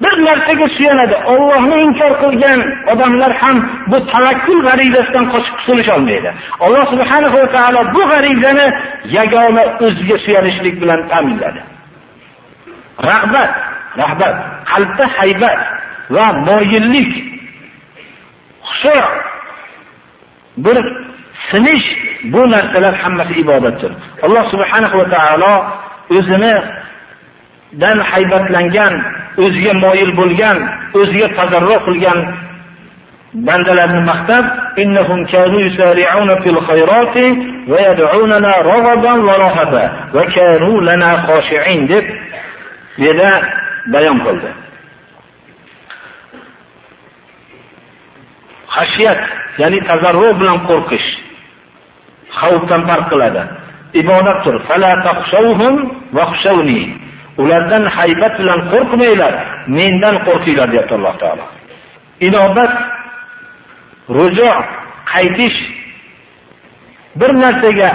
S1: Bir narsaga suyanadi. Ollohni inkor qilgan odamlar ham bu tavakkul g'arizasidan qochib qutulisholmaydi alloh subhanahu va taolo bu g'arizani yagona o'ziga suyanishlik bilan ta'minladi. Rag'bat. Rahbat qalbda haybat va moyillik xushu bir sinish bu narsalar hammasi ibodatdir. Alloh subhanahu va taolo o'zini dan haybatlangan o'ziga moyil bo'lgan o'ziga tazarru qilgan bandalarni maqtab innahum kanu yusari'una fil khayrati va yad'unana raghaban va rahaba va kanu lana khashi'in deb bu yerda bayon qildi. Xashiyat, ya'ni tazarru bilan qo'rqish xavfdan farq qiladi. Ibodatdir. Fala taqshawhum va khshawni. Ulardan haybat bilan qo'rqmanglar, mendan qo'rqinglar deydi Alloh taolo. Inobat rujo qaytish bir narsaga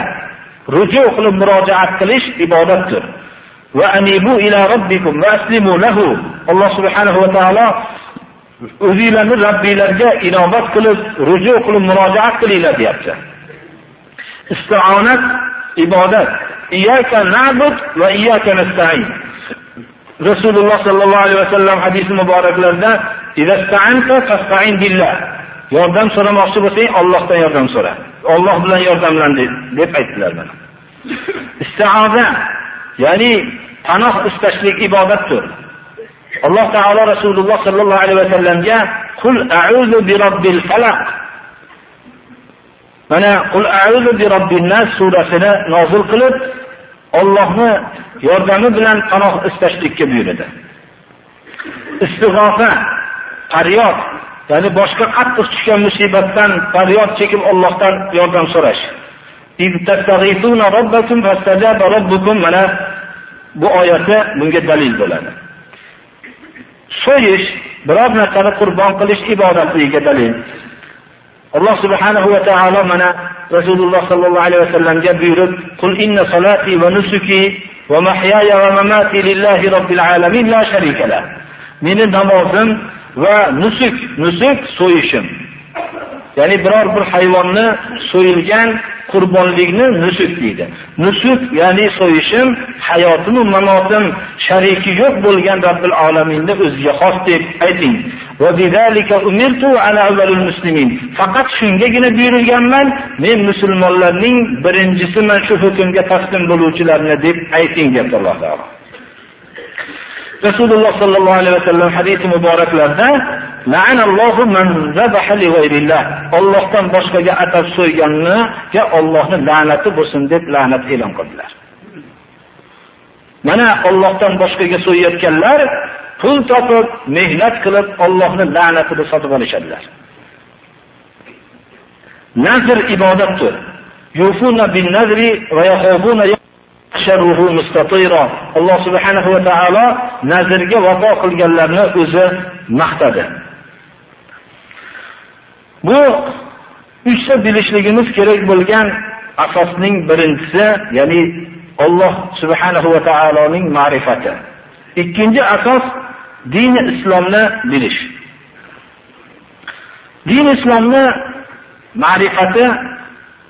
S1: rujo qilib murojaat qilish ibodatdir. va anibu ila rabbikum va aslimu lahu. Alloh subhanahu va taolo o'zinglarni robbilarga inobat qilib, rujo qilib murojaat qilinglar deyapti. Isti'onat ibodat. Iyyaka na'budu va iyyaka nasta'in. Rasululloh sallallohu alayhi va sallam hadis muboraklarida "Izasta'anta fasta'in billah." Yordam so'ramoqchi bo'lsang, Allohdan yordam so'ra. Alloh bilan yordamlan deb aytdilar mana. Isti'oza ya'ni panoh istashlik ibodatdir. Alloh taolo rasululloh sallallohu alayhi va sallamga qul a'udhu bi robbil falaq. Mana qul a'udhu bi robbin nas surasini nozil qilib Allohni yordami bilan panoh istashlikka buyurdi istig'ofa faryod ya'ni boshqa qattiq tushgan musibatdan faryod chekib Allohdan yordam so'rash. Mana bu oyati bunga dalil bo'ladi. So'yish biror narsani qurbon qilish ibodatligiga dalil. Alloh subhanahu va taolo mana rasululloh sallallohu alayhi vasallamga buyurib qul inna salati va nusuki va mahyaya va mamati lillahi robbil alamin la sharika la meni namozim va nusuk nusuk so'yishim. Ya'ni biror bir hayvonni so'yilgan qurbonlikni nusuk deydi. Nusuk ya'ni so'yishim hayotimu mamotim shariki yo'q bo'lgan Rabbul alaminni o'ziga xos deb ayting. Faqat shungagina buyurilganman men musulmonlarning birinchisiman shu hukmga taslim bo'luvchilarni deb ayting deb alloh taolo. Rasululloh sallallohu alayhi La'anallohu man zabaha li muboraklarida Allohdan boshqaga atab so'yganiga Allohning la'nati bo'lsin deb la'nat e'lon qildilar. Mana Allohdan boshqaga so'yayotganlar pul topib mehnat qilib Allohning la'natini sotib olishadilar. Nazr ibodatdir. Yufuna bin nazri va yahobuna sharruhu mustatira. alloh subhanahu va taolo nazrga vafo qilganlarni o'zi maqtadi. Bu uchta bilishligimiz kerak bo'lgan asosning birinchisi ya'ni Alloh subhanahu va taoloning ma'rifati. Ikkinchi asos dini islomni bilish. Din islomni ma'rifati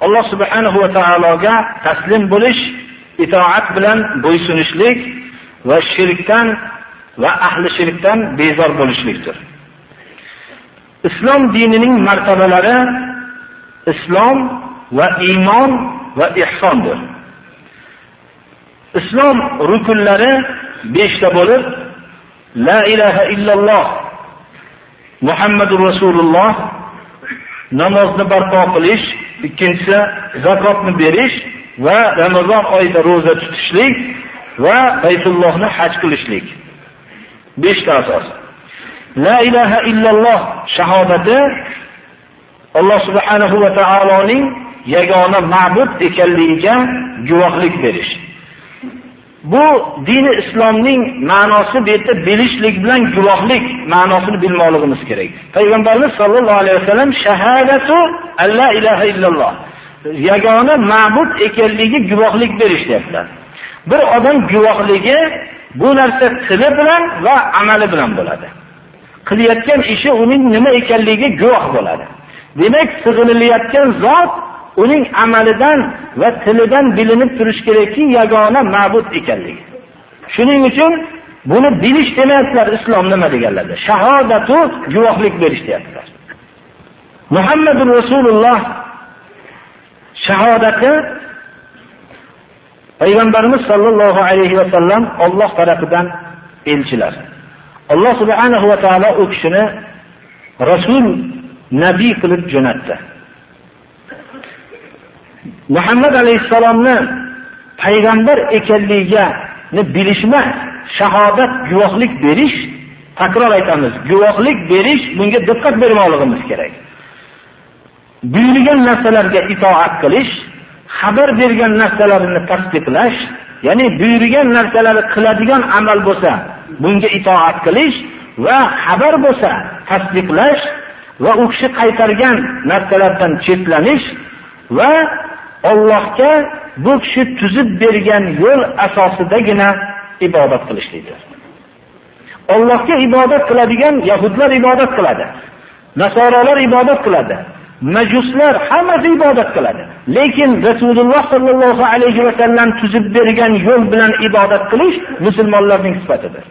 S1: alloh subhanahu va taologa taslim bo'lish itoat bilan bo'ysunishlik va shirkdan va ahli shirkdan bezor bo'lishlikdir. Islom dinining martabalari islom va iymon va ihsondir. Islom rukunlari beshta bo'lib la ilaha illalloh Muhammadur rasululloh namozni barpo qilish ikkinchisi zakotni berish va ramazon oyida ro'za tutishlik va baytullohni haj qilishlik. Beshta asos. La ilaha illalloh shahodati alloh subhanahu va taoloning yagona ma'bud ekanligiga guvohlik berish. Bu dini islomning ma'nosi bu yerda bilishlik bilan guvohlik ma'nosini bilmoqligimiz kerak. Payg'ambarimiz sollallohu alayhi vasallam shahadatu alla ilaha illalloh yagona ma'bud ekanligiga guvohlik berish deyaptilar. Bir odam guvohligi bu narsa tili bilan va amali bilan bo'ladi. Qilayotgan ishi uning nima ekanligiga guvoh bo'ladi. Demak sig'inilayotgan zot uning amalidan va tilidan bilinib turishi kerakki yagona ma'bud ekanligi. Shuning uchun buni bilish demayaptilar islom nima deganlarda. Shahodatu guvohlik berish deyaptilar. Muhammadu rasululloh shahodati payg'ambarimiz sollallohu alayhi vasallam olloh tarafidan elchilar. Alloh subhanahu va taolo u kishini rasul nabiy qilib jo'natdi. Muhammad alayhisalomni payg'ambar ekanligiga bilishma shahodat guvohlik berish takror aytamiz guvohlik berish bunga diqqat bermoqligimiz kerak. Buyurilgan narsalarga itoat qilish xabar bergan narsalarini tasdiqlash ya'ni buyurgan narsalari qiladigan amal bo'lsa bunga itoat qilish va xabar bo'lsa tasdiqlash va u kishi qaytargan narsalardan chetlanish va Allohga bu kishi tuzib bergan yo'l asosidagina ibodat qilishlikdir. Allohga ibodat qiladigan yahudlar ibodat qiladi. Nasorolar ibodat qiladi. Majuslar hammasi ibodat qiladi. Lekin Rasululloh sallallohu alayhi va sallam tuzib bergan yo'l bilan ibodat qilish musulmonlarning sifatidir.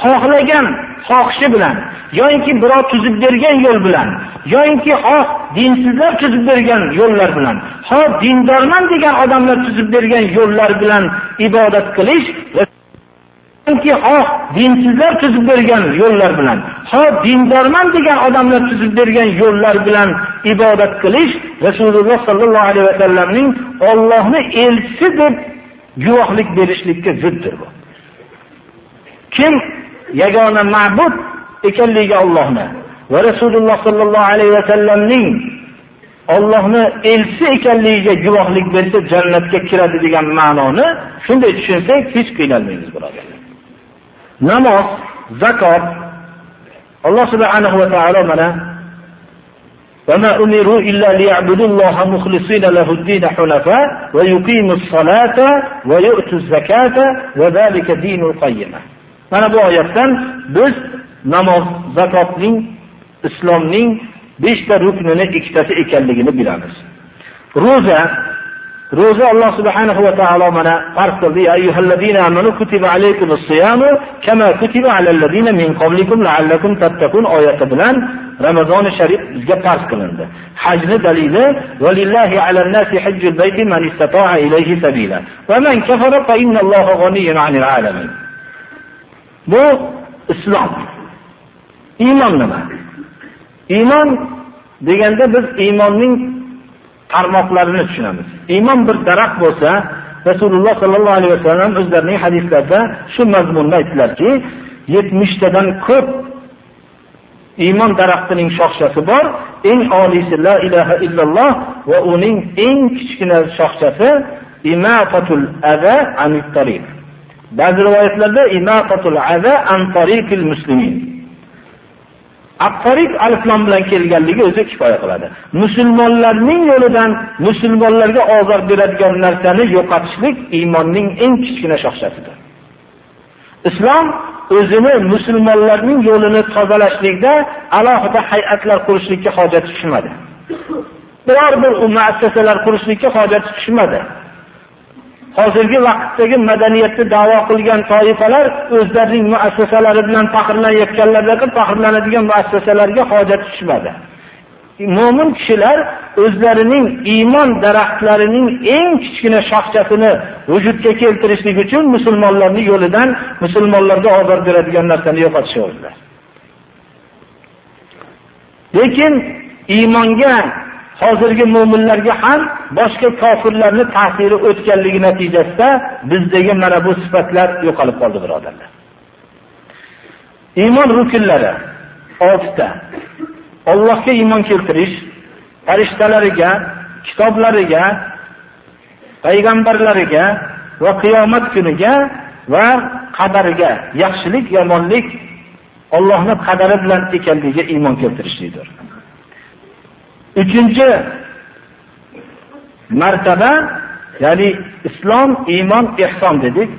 S1: Xohlagan xohishi bilan yoinki birov tuzib bergan yo'l bilan yoinki ho oh, dinsizlar tuzib bergan yo'llar bilan ho dindorman degan odamlar tuzib bergan yo'llar bilan ibodat qilish yoki ho oh, dinsizlar tuzib bergan yo'llar bilan ho dindorman degan odamlar tuzib bergan yo'llar bilan ibodat qilish rasululloh sollallohu alayhi vasallamning ollohni elchisi deb guvohlik berishlikka ziddir bu. Kim yagona ma'bud ekanligiga Allohni va Rasululloh sollallohu alayhi vasallamning Allohni elchisi ekanligiga guvohlik bersa jannatga kiradi degan ma'noni shunday tushunsak hech qiynalmaymiz birodarlar. Namoz, zakot Alloh subhanahu va taolo mana وما أمروا إلا ليعبدوا الله مخلصين له الدين حنفاء ويقيموا الصلاة ويؤتوا الزكاة وذلك دين القيمة mana bu oyatdan biz namoz zakotning islomning 5 ta ruknini ikkitasi ekanligini bilamiz. Ro'za ro'za alloh subhanahu va taolo mana farz qildi ayyuhallazina amanu kutiba alaykumus siyamu kama kutiba alal ladina min qablikum la'allakum tattaqun oyati bilan ramazoni sharif bizga farz qilindi. Hajni dalili valillahi alan nasi hajjul bayti man istata'a ilayhi sabila va man kafara fa innalloha ghaniyyun 'anil alamin bu islom. Iymon nima? Iymon deganda biz iymonning tarmoqlarini tushunamiz. Iymon bir daraxt bo'lsa rasululloh sallallohu alayhi vasallam o'zlarining hadislarida shu mazmunda aytdilarki tadan ko'p iymon daraxtining shoxchasi bor. Eng oliysi la ilaha illalloh va uning eng kichkina shoxchasi imatatul ada anit tariq ba'zi rivoyatlarda imatatul aza an tariqil muslimin At-tariq aliflom bilan kelganligi o'zi kifoya qiladi. Musulmonlarning yo'lidan musulmonlarga ozor beradigan narsani yo'qotishlik iymonning eng kichkina shoxchasidir. Islom o'zini musulmonlarning yo'lini tozalashlikda alohida hay'atlar qurishlikka hojat tushmadi. Biror bir muassasalar qurishlikka hojat tushmadi. Hozirgi vaqtdagi madaniyatni da'vo qilgan toifalar o'zlarining muassasalari bilan faxrlanayotganlardaqa faxrlanadigan muassasalarga hojat tushmadi. Mo'min kishilar o'zlarining iymon daraxtlarining eng kichkina shoxchasini vujudga keltirishlik uchun musulmonlarni yo'lidan musulmonlarga ozor beradigan narsani yo'qotishyaptilar lekin iymonga hozirgi mo'minlarga ham boshqa kofirlarni ta'siri o'tganligi natijasida bizdagi mana bu sifatlar yo'qolib qoldi birodarlar. Iymon rukunlari oltita. Ollohga iymon keltirish farishtalariga kitoblariga payg'ambarlariga va qiyomat kuniga va qadariga yaxshilik yomonlik ollohni qadari bilan ekanligiga iymon keltirishlikdir uchinchi martaba ya'ni islom iymon ihson dedik.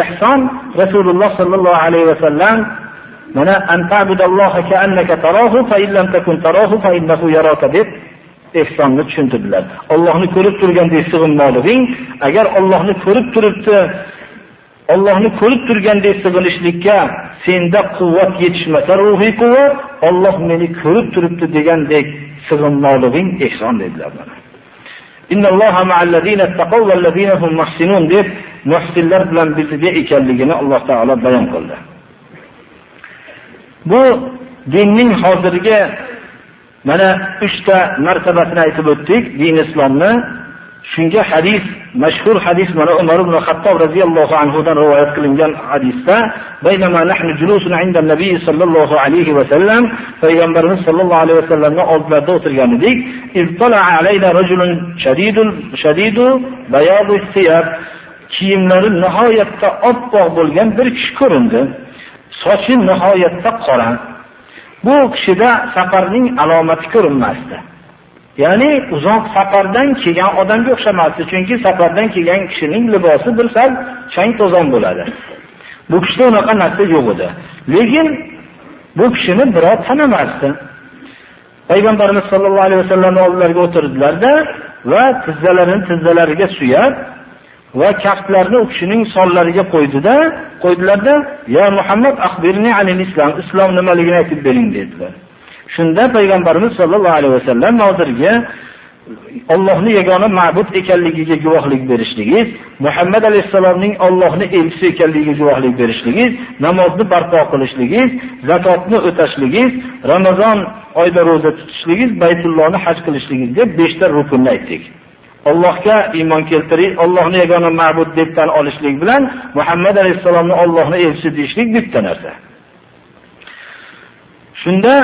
S1: Ihson rasululloh sallallohu alayhi vasallam mana deb ehsonni tushuntirdilar. Ollohni ko'rib turgandek sig'inmoqliging agar ollohni ko'rib turibdi ollohni ko'rib turgandek sig'inishlikka senda quvvat yetishmasa ruhiy quvvat olloh meni ko'rib turibdi degandek sig'inmoqliging ehson dedilar buni. Innalloha ma'allazina taqav vallazina hum muhsinun deb muhsinlar bilan birga ekanligini Alloh taolo bayon qildi. Bu dinning hozirgi mana 3 ta martabasini aytib o'tdik. Din islomni shunga hadis mashhur hadis mana umar ibn Xattob radhiyallohu anhu dan rivoyat qilingan hadisda sollallohu alayhi va sallam", payg'ambarimiz sallallohu alayhi va sallamning oldlarida o'tirgan edik. "Iztala'a alayna rajulun shadidun shadidu bayadu siyab" kiyimlari nihoyatda oppoq bo'lgan bir kishi ko'rindi. Sochi nihoyatda qora. Bu kishida safarning alomati ko'rinmasdi. Ya'ni uzoq safardan kelgan odamga o'xshamasdi. Chunki safardan kelgan kishining libosi bir sal chang to'zon bo'ladi. Bu kishida unaqa narsa yo'q edi. Lekin bu kishini birov tanamasdi. payg'ambarimiz sollallohu alayhi vasallam oldilariga o'tirdilarda va tizzalarini tizzalariga suyab va kaftlarini u kishining sonlariga qo'ydida qo'ydilarda ya muhammad axbirni anil islom islom nimaligini aytib bering dedilar. Shunda payg'ambarimiz sollallohu alayhi vasallam nazirga Allohni yagona ma'bud ekanligiga guvohlik berishligingiz, Muhammad alayhisalomning Allohni elchisi ekanligiga guvohlik berishligingiz, namozni barpo qilishligingiz, zakotni o'tashligingiz, Ramazon oyida roza tutishligingiz, Baytullohni haj qilishligingiz deb 5 ta rukunni aytdik. Allohga iymon keltirish, Allohni yagona ma'bud deb tan olishlik bilan Muhammad alayhisalomni Allohni elchisi deyishlik bitta narsa. Shunda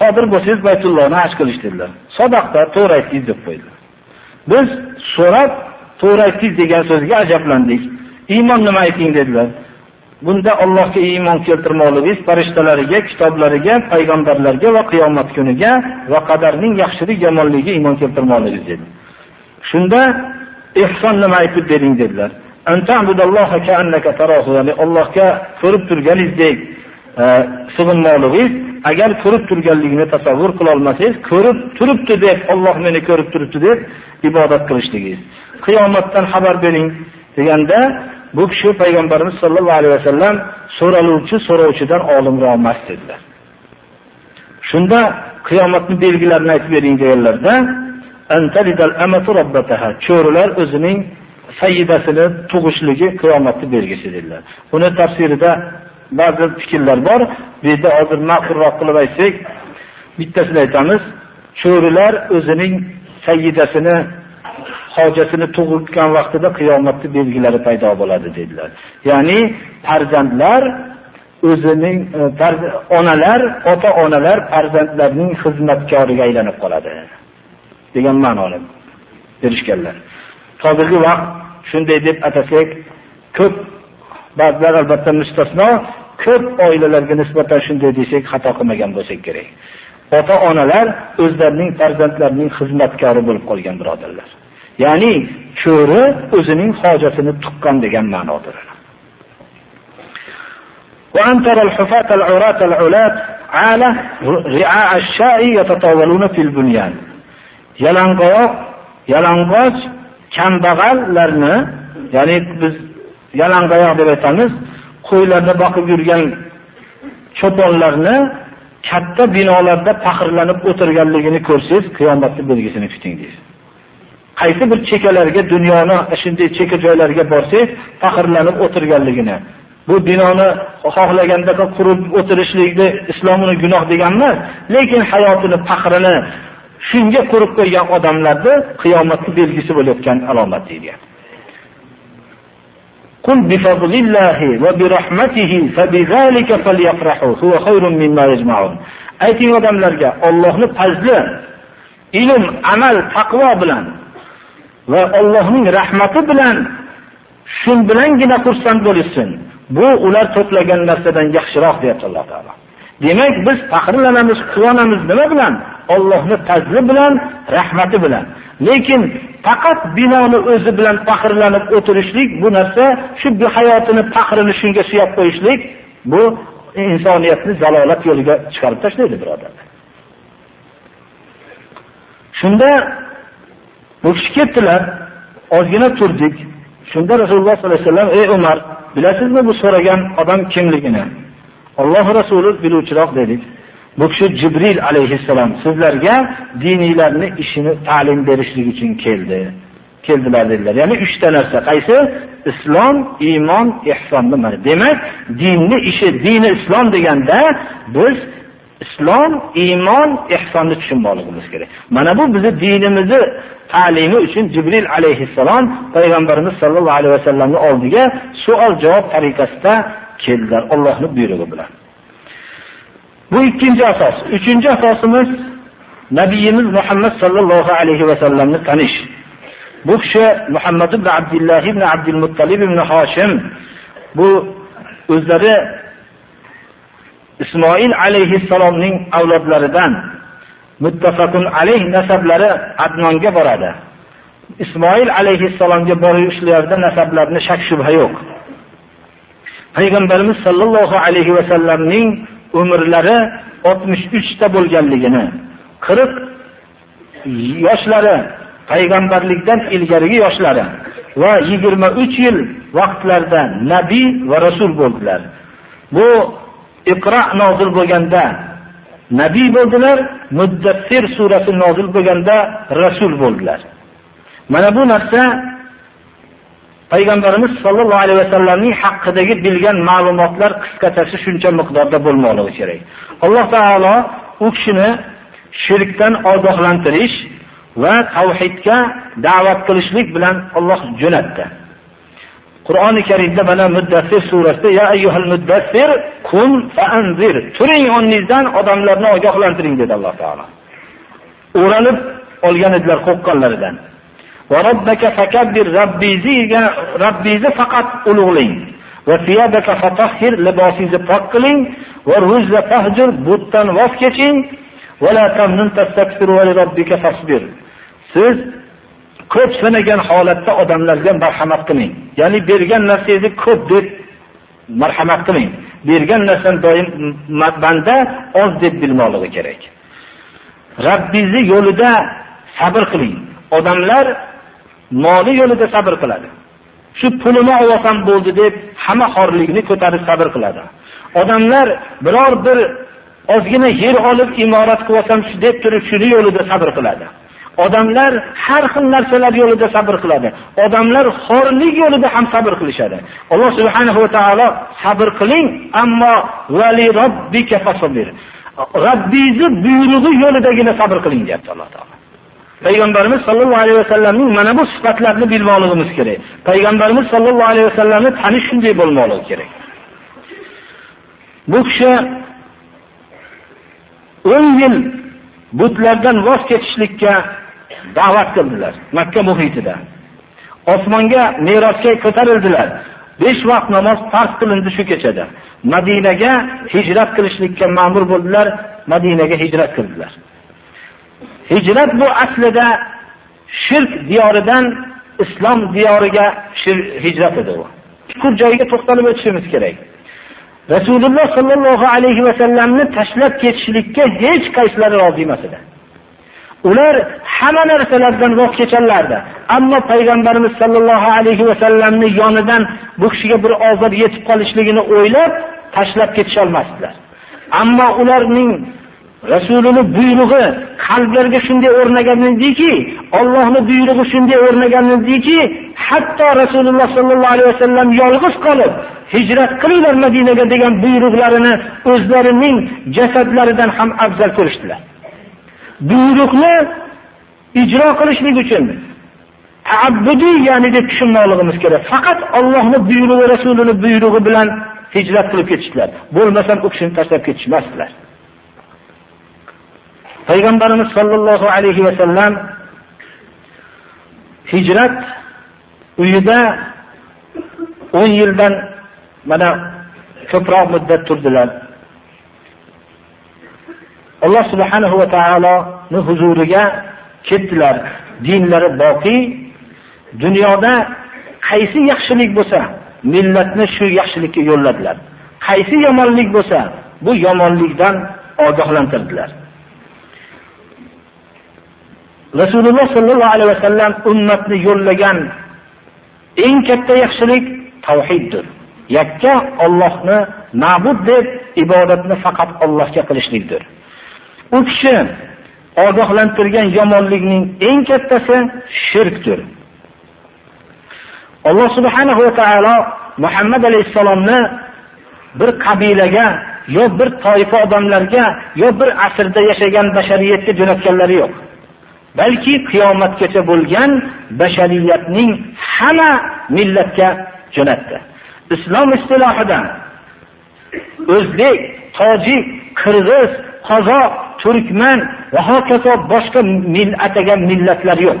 S1: qodir bo'lsangiz Baytullohni haj qilish dedilar. Sadaqta to'g'ri aytdingiz deb qo'ydilar. Biz so'rab to'g'ri aytdingiz degan so'zga ajablandik. Iymon nima ayting dedilar. Bunda Allohga iymon keltirmoqligingiz farishtalariga, kitoblariga, payg'ambarlarga va qiyomat kuniga va qadarning yaxshilik yomonligiga iymon keltirmoqligingiz dedi. Shunda ihson nima aytib bering dedilar. ya'ni Allohga ko'rib turganingizdek e, sig'inmoqligingiz agar ko'rib turganligini tasavvur qila olmasangiz, ko'rib turibdi deb Alloh meni ko'rib turibdi deb ibodat qilishligingiz. Qiyomatdan xabar bering deganda bu kishi payg'ambarimiz sollallohu alayhi vasallam so'raluvchi so'rovchidan olimroq emas dedilar. Shunda qiyomatning belgilarini aytib bering deganlarda cho'rilar o'zining sayyidasini tug'ishligi qiyomatni belgisi dedilar. Buni tafsirida ba'zi fikrlar bor. Bu yerda hozir ma'qulroq qilib aytsak, bittasini aytamiz. Cho'rilar o'zining sayyidasini hojatini tug'ilgan vaqtida qiyomatni belgilari paydo bo'ladi dedilar. Ya'ni farzandlar o'zining e, onalar, ota-onalar farzandlarining xizmatkoriga aylanib qoladi. degan ma'noni berishganlar. Hozirgi vaqt shunday deb atasak, ko'p ba'zilar albatta mustasno, ko'p oilalarga nisbatan shunday desak xato qilmagan bo'lsak kerak. Ota-onalar o'zlarining farzandlarining xizmatkori bo'lib qolgan birodarlar. Ya'ni ko'ri o'zining hojatini tuqqan degan ma'nodir. Va antaral hufatal uratal ulat ala ri'a ash-sha'i yatatawaluna fil bunyan. Yalang'oq, yalang'och kambag'allarni, ya'ni biz yalang'oyoq deb aytamiz, qo'ylarni boqib yurgan cho'ponlarni katta binolarda faxrlanib o'tirganligini ko'rsangiz qiyomatning belgisini kuting deysiz. Qaysi bir chekalarga dunyoni shunday chekka joylarga borsangiz faxrlanib o'tirganligini bu binoni xohlaganda qurib o'tirishlikni islom uni gunoh degan emas lekin hayotini faxrini shunga qurib qo'ygan odamlarni qiyomatning belgisi bo'layotgan alomat deyilgan قل بفضل الله وبرحمته فبذلك فليفرحوا هو خير مما يجمعون ayting odamlarga Allohning fazli ilm amal taqvo bilan va Allohning rahmati bilan shun bilangina xursand bo'lishsin bu ular to'plagan narsadan yaxshiroq deyapti Alloh taolo demak biz faxrlanamiz quvonamiz nima bilan Allohni fazli bilan rahmati bilan Lekin faqat binoni o'zi bilan faxrlanib o'tirishlik bu narsa shu hayotini faxrini shunga suyab qo'yishlik bu insoniyatni zalolat yo'liga chiqarib tashlaydi birodarlar shunda bu kishi ketdilar ozgina turdik. Shunda rasululloh sollallohu alayhi vasallam ey umar bilasizmi bu so'ragan odam kimligini? Alloh rasuli biluvchiroq dedik. Bu kishi jibril alayhissalom sizlarga diniylarni ishini ta'lim berishlik uchun keldi. Keldilar dedilar. Ya'ni 3 ta narsa. Qaysi? Islom iymon ihson nima demak dinni ishi dini islom deganda biz islom iymon ihsonni tushunmoqligimiz kerak. Mana bu bizni dinimizni ta'limi uchun jibril alayhissalom payg'ambarimiz sollallohu alayhi vasallamning oldiga savol javob tariqasida keldilar. Allohning buyrug'i bilan. Bu ikkinchi asos. Uchinchi asosimiz Nabiyimiz Muhammad sallallohu alayhi va sallamni tanish. Bu kishi Muhammad ibn Abdullah ibn Abdul Muttalib ibn Hashim bu o'zlari Ismoil alayhissalomning avlodlaridan muttafaqun alayh nasablari Adnonga boradi. Ismoil alayhissalomga borishlarida nasablarni shak shubha yo'q. Payg'ambarimiz sallallohu alayhi va sallamning umrlari 63 ta bo'lganligini, 40 yoshlari payg'ambarlikdan ilgarigi yoshlari va 23 yil vaqtlarda nabiy va rasul bo'ldilar. Bu Iqro nozil bo'lganda nabiy bo'ldilar, Muddassir surasi nozil bo'lganda rasul bo'ldilar. Mana bu narsa payg'ambarimiz sollallohu alayhi vasallamning haqidagi bilgan ma'lumotlar qisqachasi shuncha miqdorda bo'lmoqligi kerak. Alloh taolo u kishini shirkdan ogohlantirish va tavhidga da'vat qilishlik bilan Alloh jo'natdi. Qur'oni Karimda mana Muddassir surasida ya ayyuhal muddassir kun fa'anzir. Turing o'rningizdan odamlarni ogohlantiring dedi Alloh taolo. O'ralib olgan edilar qo'rqqanlaridan. Va robbaka fakabbir robbiziga robbizni faqat ulug'ling. Va siyabaka fatahhir libosingizni pok qiling va ruzza fahjur butdan voz keching va la tamnun tastakbiru va robbika fasbir. Siz ko'p sinagan holatda odamlarga marhamat qiling. Ya'ni bergan narsangizni ko'p deb marhamat qiling. Bergan narsani doim banda oz deb bilmoqligi kerak. Rabbingiz yo'lida sabr qiling. Odamlar moli yo'lida sabr qiladi. Shu pulini olsam bo'ldi deb hamma xorlikni ko'tarib sabr qiladi. Odamlar biror bir ozgina yer olib imorat qilsam shu deb turib shuni yo'lida sabr qiladi. Odamlar har xil narsalar yo'lida sabr qiladi. Odamlar xorlik yo'lida ham sabr qilishadi. Alloh subhanahu va taolo sabr qiling, ammo vali robbika fasbir. Robbingizni buyrug'i yo'lidagina sabr qiling deyapti Alloh taolo. Payg'ambarimiz sollallohu alayhi vasallamning mana bu sifatlarini bilmoqligimiz kerak. Payg'ambarimiz sollallohu alayhi vasallamni tanish shunday bo'lmoqligi kerak. Bu kishi o'n yil butlardan voz kechishlikka da'vat qildilar Makka muhitida. Osmonga merosga ko'tarildilar. 5 vaqt namoz farz qilindi shu kechada. Madinaga hijrat qilishlikka ma'mur bo'ldilar, Madinaga hijrat qildilar. Hijrat bu aslida shirk diyoridan islom diyoriga hijrat edi u. Shukur joyiga to'xtalib o'tishimiz kerak. Rasululloh sallallohu alayhi va sallamni tashlab ketishlikka hech qaysilari rozi emas edi. Ular hamma narsalardan voz kechanlardi, Ammo payg'ambarimiz sallallohu alayhi va sallamni yonidan bu kishiga bir ozor yetib qolishligini o'ylab tashlab ketisha olmasdilar. Ammo ularning Rasulini buyrug'i qalblarga shunday o'rnagan ollohni Allohning buyrug'i shunday o'rnagan hatto Rasululloh sollallohu alayhi vasallam yolg'iz qolib, hijrat qilinglar Madinaga degan buyruqlarini o'zlarining jasadlaridan ham afzal ko'rishdilar. Buyruqni ijro qilishlik uchun ta'abbudiy ya'ni deb tushunmoqligimiz kerak. Faqat Allohning buyrug'i, rasulini buyrug'i bilan hijrat qilib ketishdilar. bo'lmasam u kishini tashlab ketishmasdilar. Payg'ambarimiz sollallohu alayhi vasallam hijrat uyida 10 yildan mana ko'proq muddat turdilar. Alloh subhanahu va taoloni huzuriga ketdilar. Dinlari boqiy. Dunyoda qaysi yaxshilik bo'lsa, millatni shu yaxshilikka yo'lladilar. Qaysi yomonlik bo'lsa, bu yomonlikdan ogohlantirdilar. Rasululloh sollallohu alayhi vasallam ummatni yo'llagan eng katta yaxshilik tavhiddir. Yakka Allohni ma'bud deb ibodatni faqat Allohga qilishlikdir. U kishi ogohlantirgan yomonlikning eng kattasi shirkdir. Alloh subhanahu va taolo Muhammad alayhisalomni bir qabilaga yo bir toifa odamlarga yo bir asrda yashagan bashariyatga jo'natganlari yo'q. Balki qiyomatgacha bo'lgan bashariyatning hamma millatga jo'natdi. Islom istilohida o'zbek, tojik, qirg'iz, qozoq, turkman va hokazo boshqa mil atagan millatlar yo'q.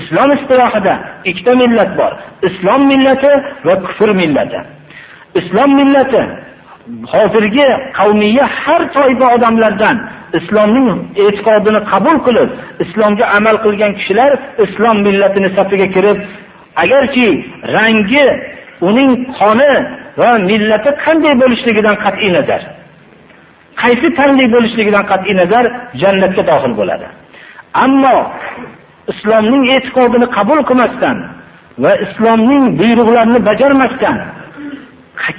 S1: Islom istilohida ikkita millat bor. Islom millati va kufr millati. Islom millati hozirgi qavmiya har toifa odamlardan islomning e'tiqodini qabul qilib, islomga amal qilgan kishilar islom millatini safiga kirib, agarki rangi, uning qoni va millati qanday bo'lishligidan qat'iy nazar, qaysi tanli bo'lishligidan qat'iy nazar jannatga daxil bo'ladi. Ammo islomning e'tiqodini qabul qilmasdan va islomning buyruqlarini bajarmasdan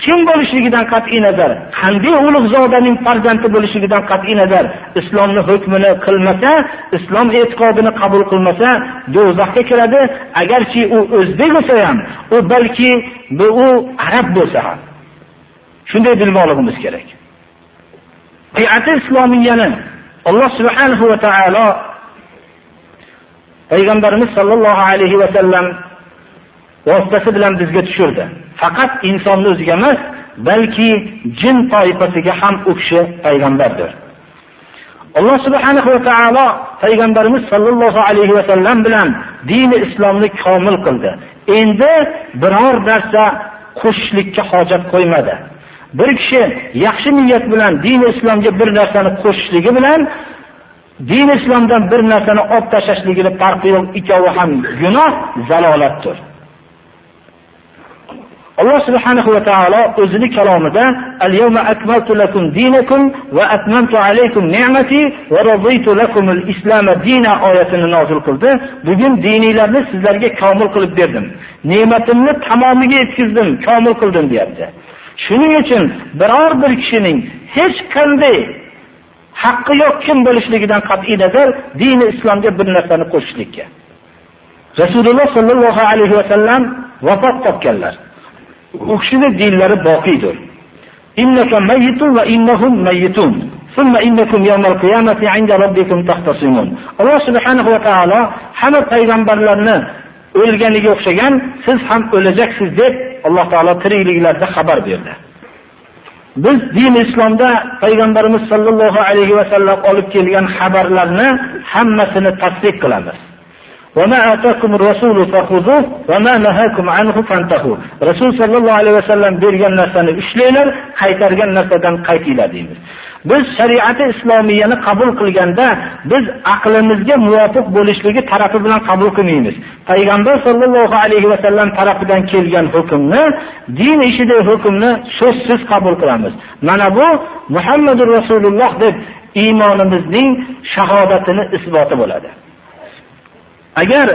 S1: kim bo'lishligidan qat'iy nazar qanday ulug'zodaning farzandi bo'lishligidan qat'iy nazar islomni hukmini qilmasa islom e'tiqodini qabul qilmasa do'zaxga kiradi. Agarchi u o'zbek bo'lsa ham u balki bu u arab bo'lsa ham shunday bilmoqligimiz kerak. Biati islomiyani alloh subhanahu va taolo payg'ambarimiz sollallohu alayhi va sallam vositasi bilan bizga tushirdi. Faqat insonni o'ziga emas balki jin toifasiga ham u kishi payg'ambardir. Alloh subhanahu va taolo payg'ambarimiz sollallohu alayhi va sallam bilan dini islomni komil qildi. Endi biror narsa qo'shishlikka hojat qo'ymadi. Bir kishi yaxshi niyat bilan dini islomga bir narsani qo'shishligi bilan din islomdan bir narsani olib tashlashligini farqi yo'q ikkovi ham gunoh zalolatdir. Alloh subhanahu va taolo o'zini kalomida al-yawma akmaltu lakum dinakum va atmamtu alaykum ni'mati va raditu lakum al-islam dina oyatini nozil qildi. Bugun diniylarni sizlarga komil qilib berdim. Ne'matimni tamomiga yetkazdim, komil qildim deyapti. Shuning uchun biror bir kishining hech qanday haqqi yo'q kim bo'lishligidan qat'iy nazar dini islomga bir narsani qo'shishlikka. Rasululloh sollallohu alayhi va sallam vafot topganlar. u kishini dinlari boqiydir. Innaka mayyitun va innahum mayyitun. Summa innakum yawmal qiyamati 'inda rabbikum tahtasimun. Alloh subhanahu va taolo hamma payg'ambarlarni o'lganiga o'xshagan siz ham o'lajaksiz deb Alloh taolo tirikliklarda xabar berdi. Biz din islomda payg'ambarimiz sollallohu alayhi va sallam olib kelgan xabarlarni hammasini tasdiq qilamiz. Rasul sollallohu alayhi vasallam bergan narsani ushlanglar qaytargan narsadan qaytinglar deymiz. Biz shariati islomiyani qabul qilganda biz aqlimizga muvofiq bo'lishligi tarafi bilan qabul qilmaymiz. Payg'ambar sollallohu alayhi vasallam tarafidan kelgan hukmni din ishidagi hukmni so'zsiz qabul qilamiz. Mana bu muhammadu rasululloh deb iymonimizning shahodatini isboti bo'ladi. Agar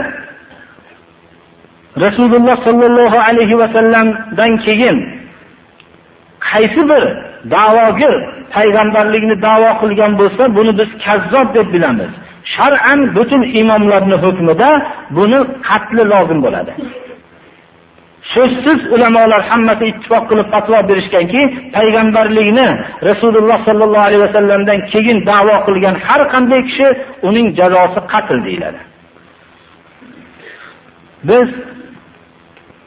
S1: rasululloh sollallohu alayhi vasallamdan keyin qaysi bir da'vogir payg'ambarlikni da'vo qilgan bo'lsa buni biz kazzob deb bilamiz. Shar'an butun imomlarni hukmida buni qatli lozim bo'ladi. So'zsiz ulamolar hammasi ittifoq qilib fatvo berishganki payg'ambarlikni rasululloh sollallohu alayhi vasallamdan keyin da'vo qilgan har qanday kishi uning jazosi qatl deyiladi. Biz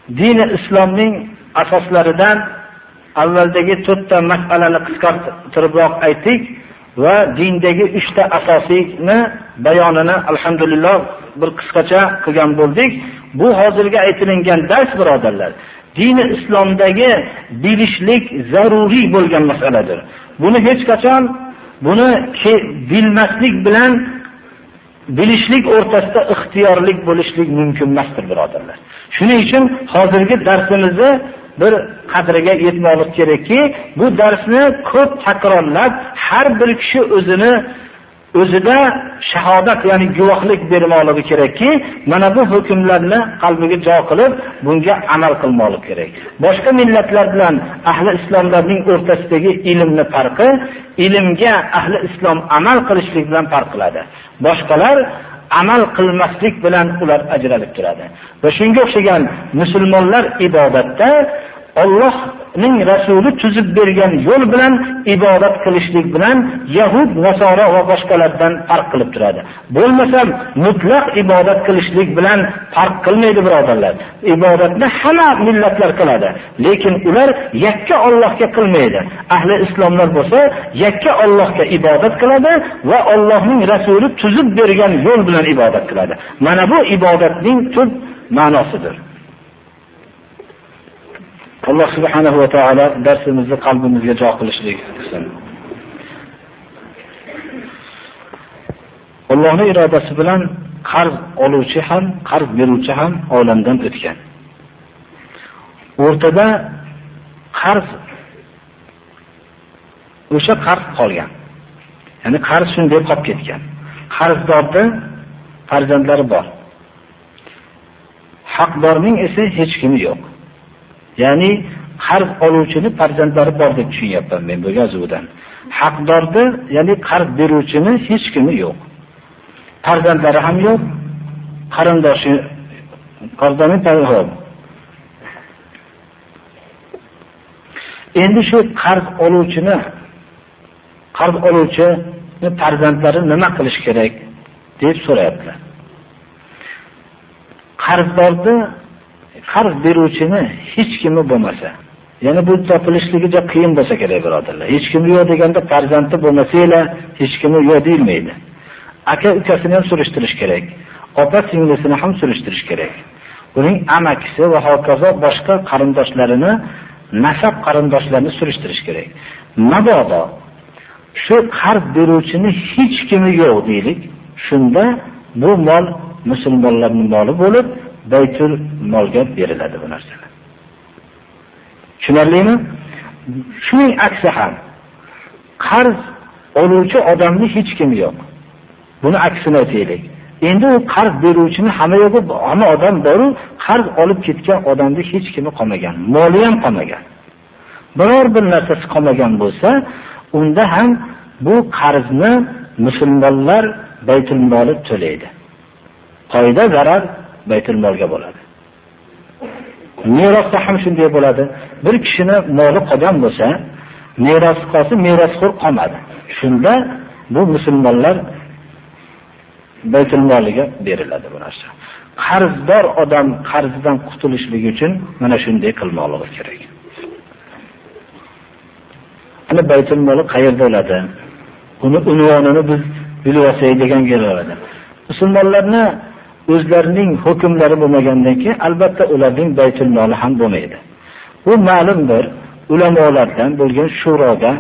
S1: dini islomning asoslaridan avvaldagi to'rtta masalani qisqartiribroq aytdik va dindagi uchta asosiyni bayonini alhamdulillah bir qisqacha qilgan bo'ldik bu hozirgi aytilingan dars birodarlar dini islomdagi bilishlik zaruriy bo'lgan masaladir buni hech qachon buni bilmaslik bilan bilishlik o'rtasida ixtiyorlik bo'lishlik mumkin emasdir birodarlar. Shuning uchun hozirgi darsimizni bir qadriga yetmoqlik kerakki bu darsni ko'p takrorlab har bir kishi o'zini o'zida shahodat ya'ni guvohlik bermoqligi kerakki mana bu hukmlarni qalbiga jo qilib bunga amal qilmoqlik kerak. Boshqa millatlar bilan ahli islomlarning o'rtasidagi ilmni farqi ilmga ahli islom amal qilishlik bilan farq qiladi. Boshqalar amal qilmaslik bilan ular ajralib turadi. Va shunga o'xshagan musulmonlar ibodatda Allohning rasuli tuzib bergan yo'l bilan ibodat qilishlik bilan yahud nasoro va boshqalardan farq qilib turadi. Bo'lmasa mutlaq ibodat qilishlik bilan farq qilmaydi birodarlar. Ibodatni hamma millatlar qiladi lekin ular yakka Allohga qilmaydi. Ahli islomlar bo'lsa yakka Allohga ibodat qiladi va Allohning rasuli tuzib bergan yo'l bilan ibodat qiladi. Mana bu ibodatning tub ma'nosidir. Alloh subhanahu va taolo darsimizni qalbimizga joy qilishlik qilsin. Allohning irodasi bilan qarz oluvchi ham qarz beruvchi ham olamdan o'tgan. O'rtada qarz o'sha qarz qolgan. Ya'ni qarz shunday qolib ketgan. Qarzdorni farzandlari bor. Haqdorning esa hech kimi yo'q. Ya'ni qarz oluvchini farzandlari bor deb tushunyapman men bu yozuvdan. Haqdorda, ya'ni qarz beruvchini hech kimi yo'q. Farzandlari ham yo'q, qarindoshi qarzdorning yo'q. Endi shu qarz oluvchini qarz oluvchini farzandlari nima qilish kerak deb so'rayaptilar. Qarzdorni qarz beruvchini hech kimi bo'lmasa, ya'ni bu topilishligi qiyin bo'lsa kerak birodarlar. Hech kim yo'q deganda farzandi bo'lmasa-lar hech kimi yo'q deyilmaydi. Aka ukasini ham surishtirish kerak. Opa singlisini ham surishtirish kerak. Uning amakisi va hokazo boshqa qarindoshlarini nasab qarindoshlarini surishtirish kerak. Mabodo shu qarz beruvchini hech kimi yo'q deylik, shunda bu mol musulmonlarning moli bo'lib, baytul molga beriladi bu narsalar. Tushunarlimi? Shuning aksi ham qarz oluvchi odamni hech kim yo'q. Buni aksini aytaylik. Endi u qarz beruvchini hamma yo'q, hamma odam boru qarz olib ketgan odamda hech kimi qolmagan, moli ham qolmagan. Biror bir narsasi qolmagan bo'lsa, unda ham bu qarzni musulmonlar baytul moli to'laydi. Qoida zarar baytul molga bo'ladi. Merosda ham shunday bo'ladi. Bir kishini moli qolgan bo'lsa, meros qolsa, merosxo'r qolmadi. Shunda bu musulmonlar baytul moliga beriladi bu narsa. Qarzdor odam qarzidan qutulishligi uchun mana shunday qilmoqligi kerak. Ana baytul moli qayerda bo'ladi? Uni unvonini biz bilib olsak degan bo'ladi. Musulmonlarni o'zlarining hukmlari bo'lmagandan keyin albatta ularning baytul moli ham bo'lmaydi. Bu ma'lumdir. Ulamolardan bo'lgan shuroda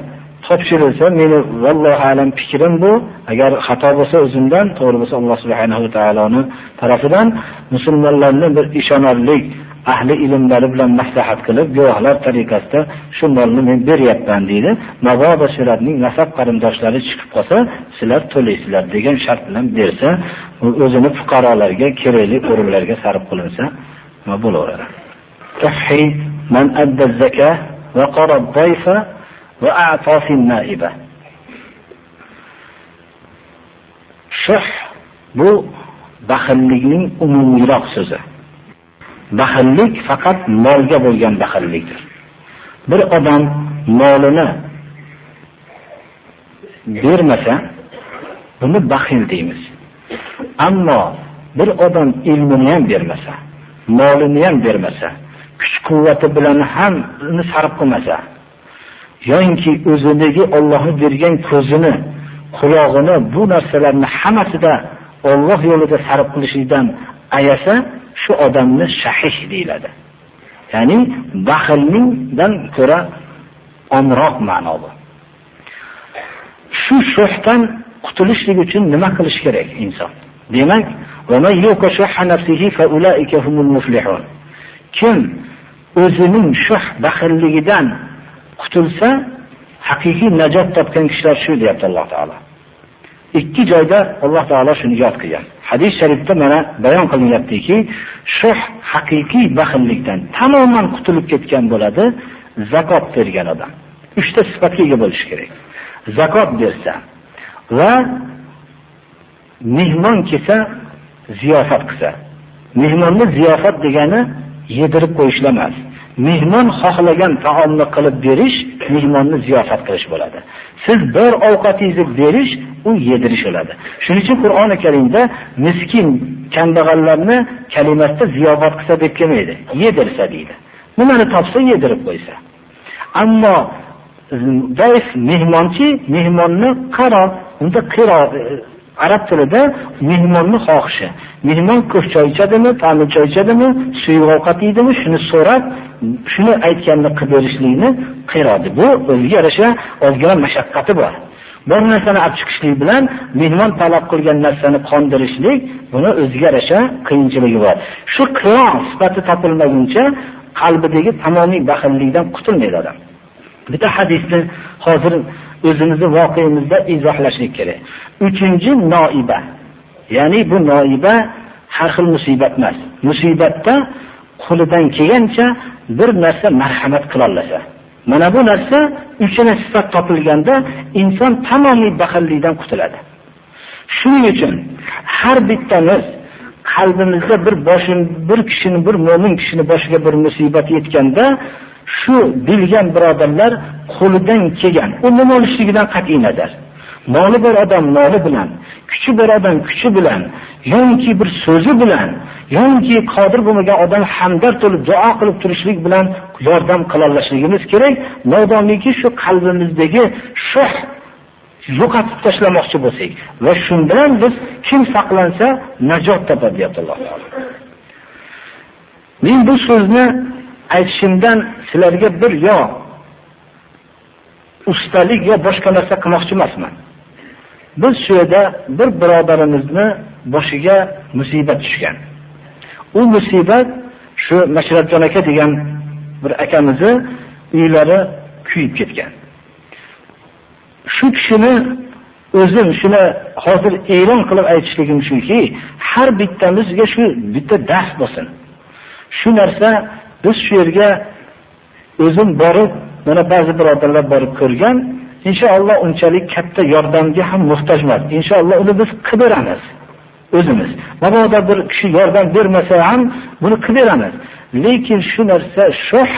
S1: topshirilsa, meni vallohu alam fikrim bu, agar xato bo'lsa o'zimdan, to'g'ri bo'lsa Alloh subhanahu va taoloning tarafidan musulmonlarning bir ishonarlik ahli ilmlari bilan maslahat qilib, guvohlar tariqasida shu molni men beryapman deydi. Mabodo shularning nasab qarindoshlari chiqib qolsa, sizlar to'laysizlar degan shart bilan bersa, o'zini fuqarolarga, kerakli o'rinlarga sarf qilinsa, nima bo'laveradi. Tahhi man adda zakah va qara dayfa va a'ta naiba. Shuh bu baxillikning umumiyroq so'zi. Baxillik faqat molga bo'lgan baxillikdir. Bir odam molini bermasa, buni baxil deymiz. Ammo bir odam ilmini ham bermasa, molini ham bermasa, kuch-quvvati bilan ham uni sarf qilmasa, yoinki o'zidagi Allohning bergan ko'zini, qulog'ini bu narsalarni hammasida Alloh yo'lida sarf qilishdan ayasa, shu odamni shahih deyiladi. Ya'ni baxilningdan ko'ra onroq ma'no bu. Shu shuhdan qutulishlik uchun nima qilish kerak inson? Demak, kim o'zining shuh baxilligidan qutulsa, haqiqiy najot topgan kishilar shu deyapti Alloh taolo. Ikki joyda Alloh taolo shuni yod qilgan. Hadis sharifda mana bayon qilinyaptiki, shuh haqiqiy baxillikdan tamoman qutulib ketgan bo'ladi zakot bergan odam. Uchta sifatga ega bo'lish kerak. Zakot bersa va mehmon kelsa ziyofat qilsa. Mehmonni ziyofat degani yedirib qo'yish emas. Mehmon xohlagan taomni qilib berish mehmonni ziyofat qilish bo'ladi. Siz bir ovqatingizni berish u yedirish bo'ladi. Shuning uchun Qur'oni Karimda miskin kambag'allarni kalimasida ziyofat qilsa deb kelmaydi, yedirsa deydi. Nimani topsa yedirib qo'ysa. Ammo dois mehmonchi mehmonni qaro, unda qiro arab tilida mehmonni xohishi. Mehmon ko'p choy ichadimi, ta'mi choy ichadimi, suyuq ovqat yeydimi, shuni so'rab, shuni aytganini qilib berishlikni qirodi. Bu o'ziga yarasha ozgina mashaqqati bor. Bir narsani olib chiqishlik bilan mehmon talab qilgan narsani qondirishlik, buni o'ziga yarasha qiyinchiligi bor. Shu qiro sifati topilmaguncha qalbidagi tamomiy baxillikdan qutulmaydi odam. Bitta hadisni hozir o'zimizni voqeimizda izohlashlik kerak. Uchinchi noiba. Ya'ni bu noiba har xil musibat emas. Musibatda qo'lidan kelgancha bir narsa marhamat qila olsa. Mana bu narsa uchala sifat topilganda inson tamomiy baxillikdan qutuladi. Shuning uchun har bittamiz qalbimizda bir boshim bir kishini bir mo'min kishini boshiga bir musibat yetganda shu bilgan birodarlar qo'lidan kelgan. U nima bo'lishligidan qat'iy nazar. Moli bor odam moli bilan kuchi bor odam kuchi bilan yoki bir so'zi bilan yoki qodir bo'lmagan odam hamdard bo'lib duo qilib turishlik bilan yordam qilolishligimiz kerak. Modomiki shu qalbimizdagi shuh yo'qotib tashlamoqchi bo'lsak va shu bilan biz kim saqlansa najot topadi deyapti alloh taolo. Men bu so'zni aytishimdan sizlarga bir yo ustalik yo boshqa narsa qilmoqchi emasman. Biz shu yerda bir birodarimizni boshiga musibat tushgan. U musibat shu Mashratjon aka degan bir akamizni uylari kuyib ketgan. Shu kishini o'zim shuni hozir e'lon qilib aytishligim shuki har bittamizga shu bitta dars bo'lsin. Shu narsa biz shu yerga o'zim borib mana ba'zi birodarlar borib ko'rgan inshaalloh unchalik katta yordamga ham muhtoj emas inshaalloh uni biz qilib beramiz o'zimiz. Mabodo bir kishi yordam bermasa ham buni qilib beramiz lekin shu narsa shoh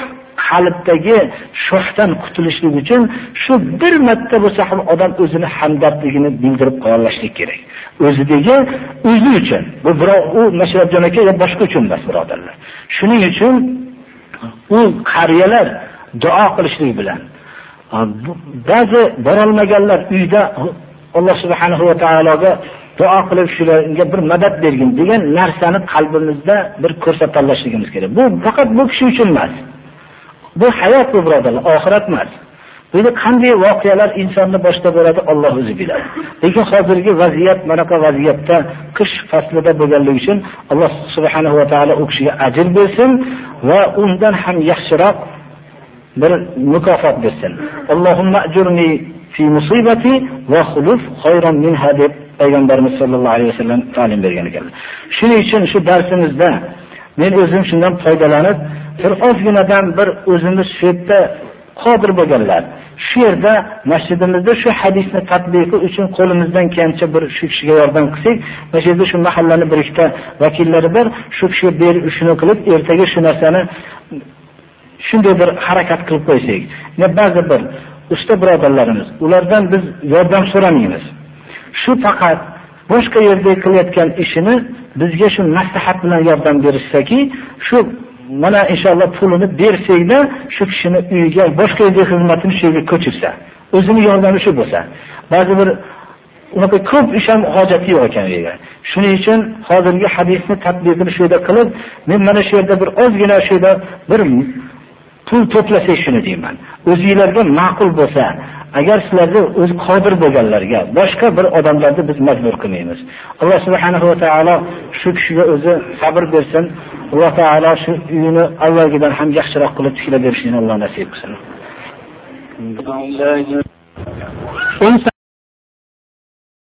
S1: qalbdagi shohdan qutulishlik uchun shu bir marta bo'lsa ham odam o'zini hamdardligini bildirib qo'yolishlik kerak. O'zidagi o'zi uchun. Bu birov u mashrabjon aka yo boshqa uchun emas birodarlar. Shuning uchun u qariyalar duo qilishlik bilan. Ba'zi borolmaganlar uyda alloh subhanahu va taologa duo qilib shularga bir madad bergin degan narsani qalbimizda bir ko'rsatolishligimiz kerak. Bu faqat bu kishi uchun emas. Bu hayot bu birodarlar oxirat emas. Bu yerda qanday voqealar insonni boshida bo'ladi Alloh o'zi biladi. Lekin hozirgi vaziyat manaqa vaziyatda qish faslida bo'lganligi uchun alloh subhanahu va taolo u kishiga ajr bersin va undan ham yaxshiroq bir mukofot bersin. Allohumma ajurni fi musibati va xuluf khayran minha deb payg'ambarimiz sollallohu alayhi vasallam ta'lim bergan ekanlar shuning uchun shu darsimizda men o'zim shundan foydalanib bir ozginadan bir o'zimiz shu yerda qodir bo'lganlar. Shu yerda masjidimizda shu hadisni tatbiqi uchun qo'limizdan kelgancha bir shu kishiga yordam qilsak masjidda shu mahallani bir ikkita vakillari bor. Shu kishiga ber shuni qilib ertaga shu narsani shunday bir harakat qilib qo'ysak. Ba'zi bir usta birodarlarimiz ulardan biz yordam so'ramaymiz. Shu faqat boshqa yerda qilayotgan ishini bizga shu maslahat bilan yordam berishsaki shu mana inshaalloh pulini bersakda shu kishini uyiga boshqa yerda xizmatini shu yerga ko'chirsa o'zini yordami shu bo'lsa. Ba'zi bir unaqa ko'p ish ham hojati yo'q ekan u shuning uchun hozirgi hadisni tadbiqini shu yerda qilib men mana shu yerda bir ozgina shu yerda bir pul to'plasak shuni deyman. O'zinglarga ma'qul bo'lsa agar sizlarni o'zi qodir bo'lganlarga boshqa bir odamlarni biz majbur qilmaymiz. Alloh subhanahu va taolo shu kishiga o'zi sabr bersin. Alloh taolo shu uyini avvalgidan ham yaxshiroq qilib tiklab berishini alloh nasib qilsin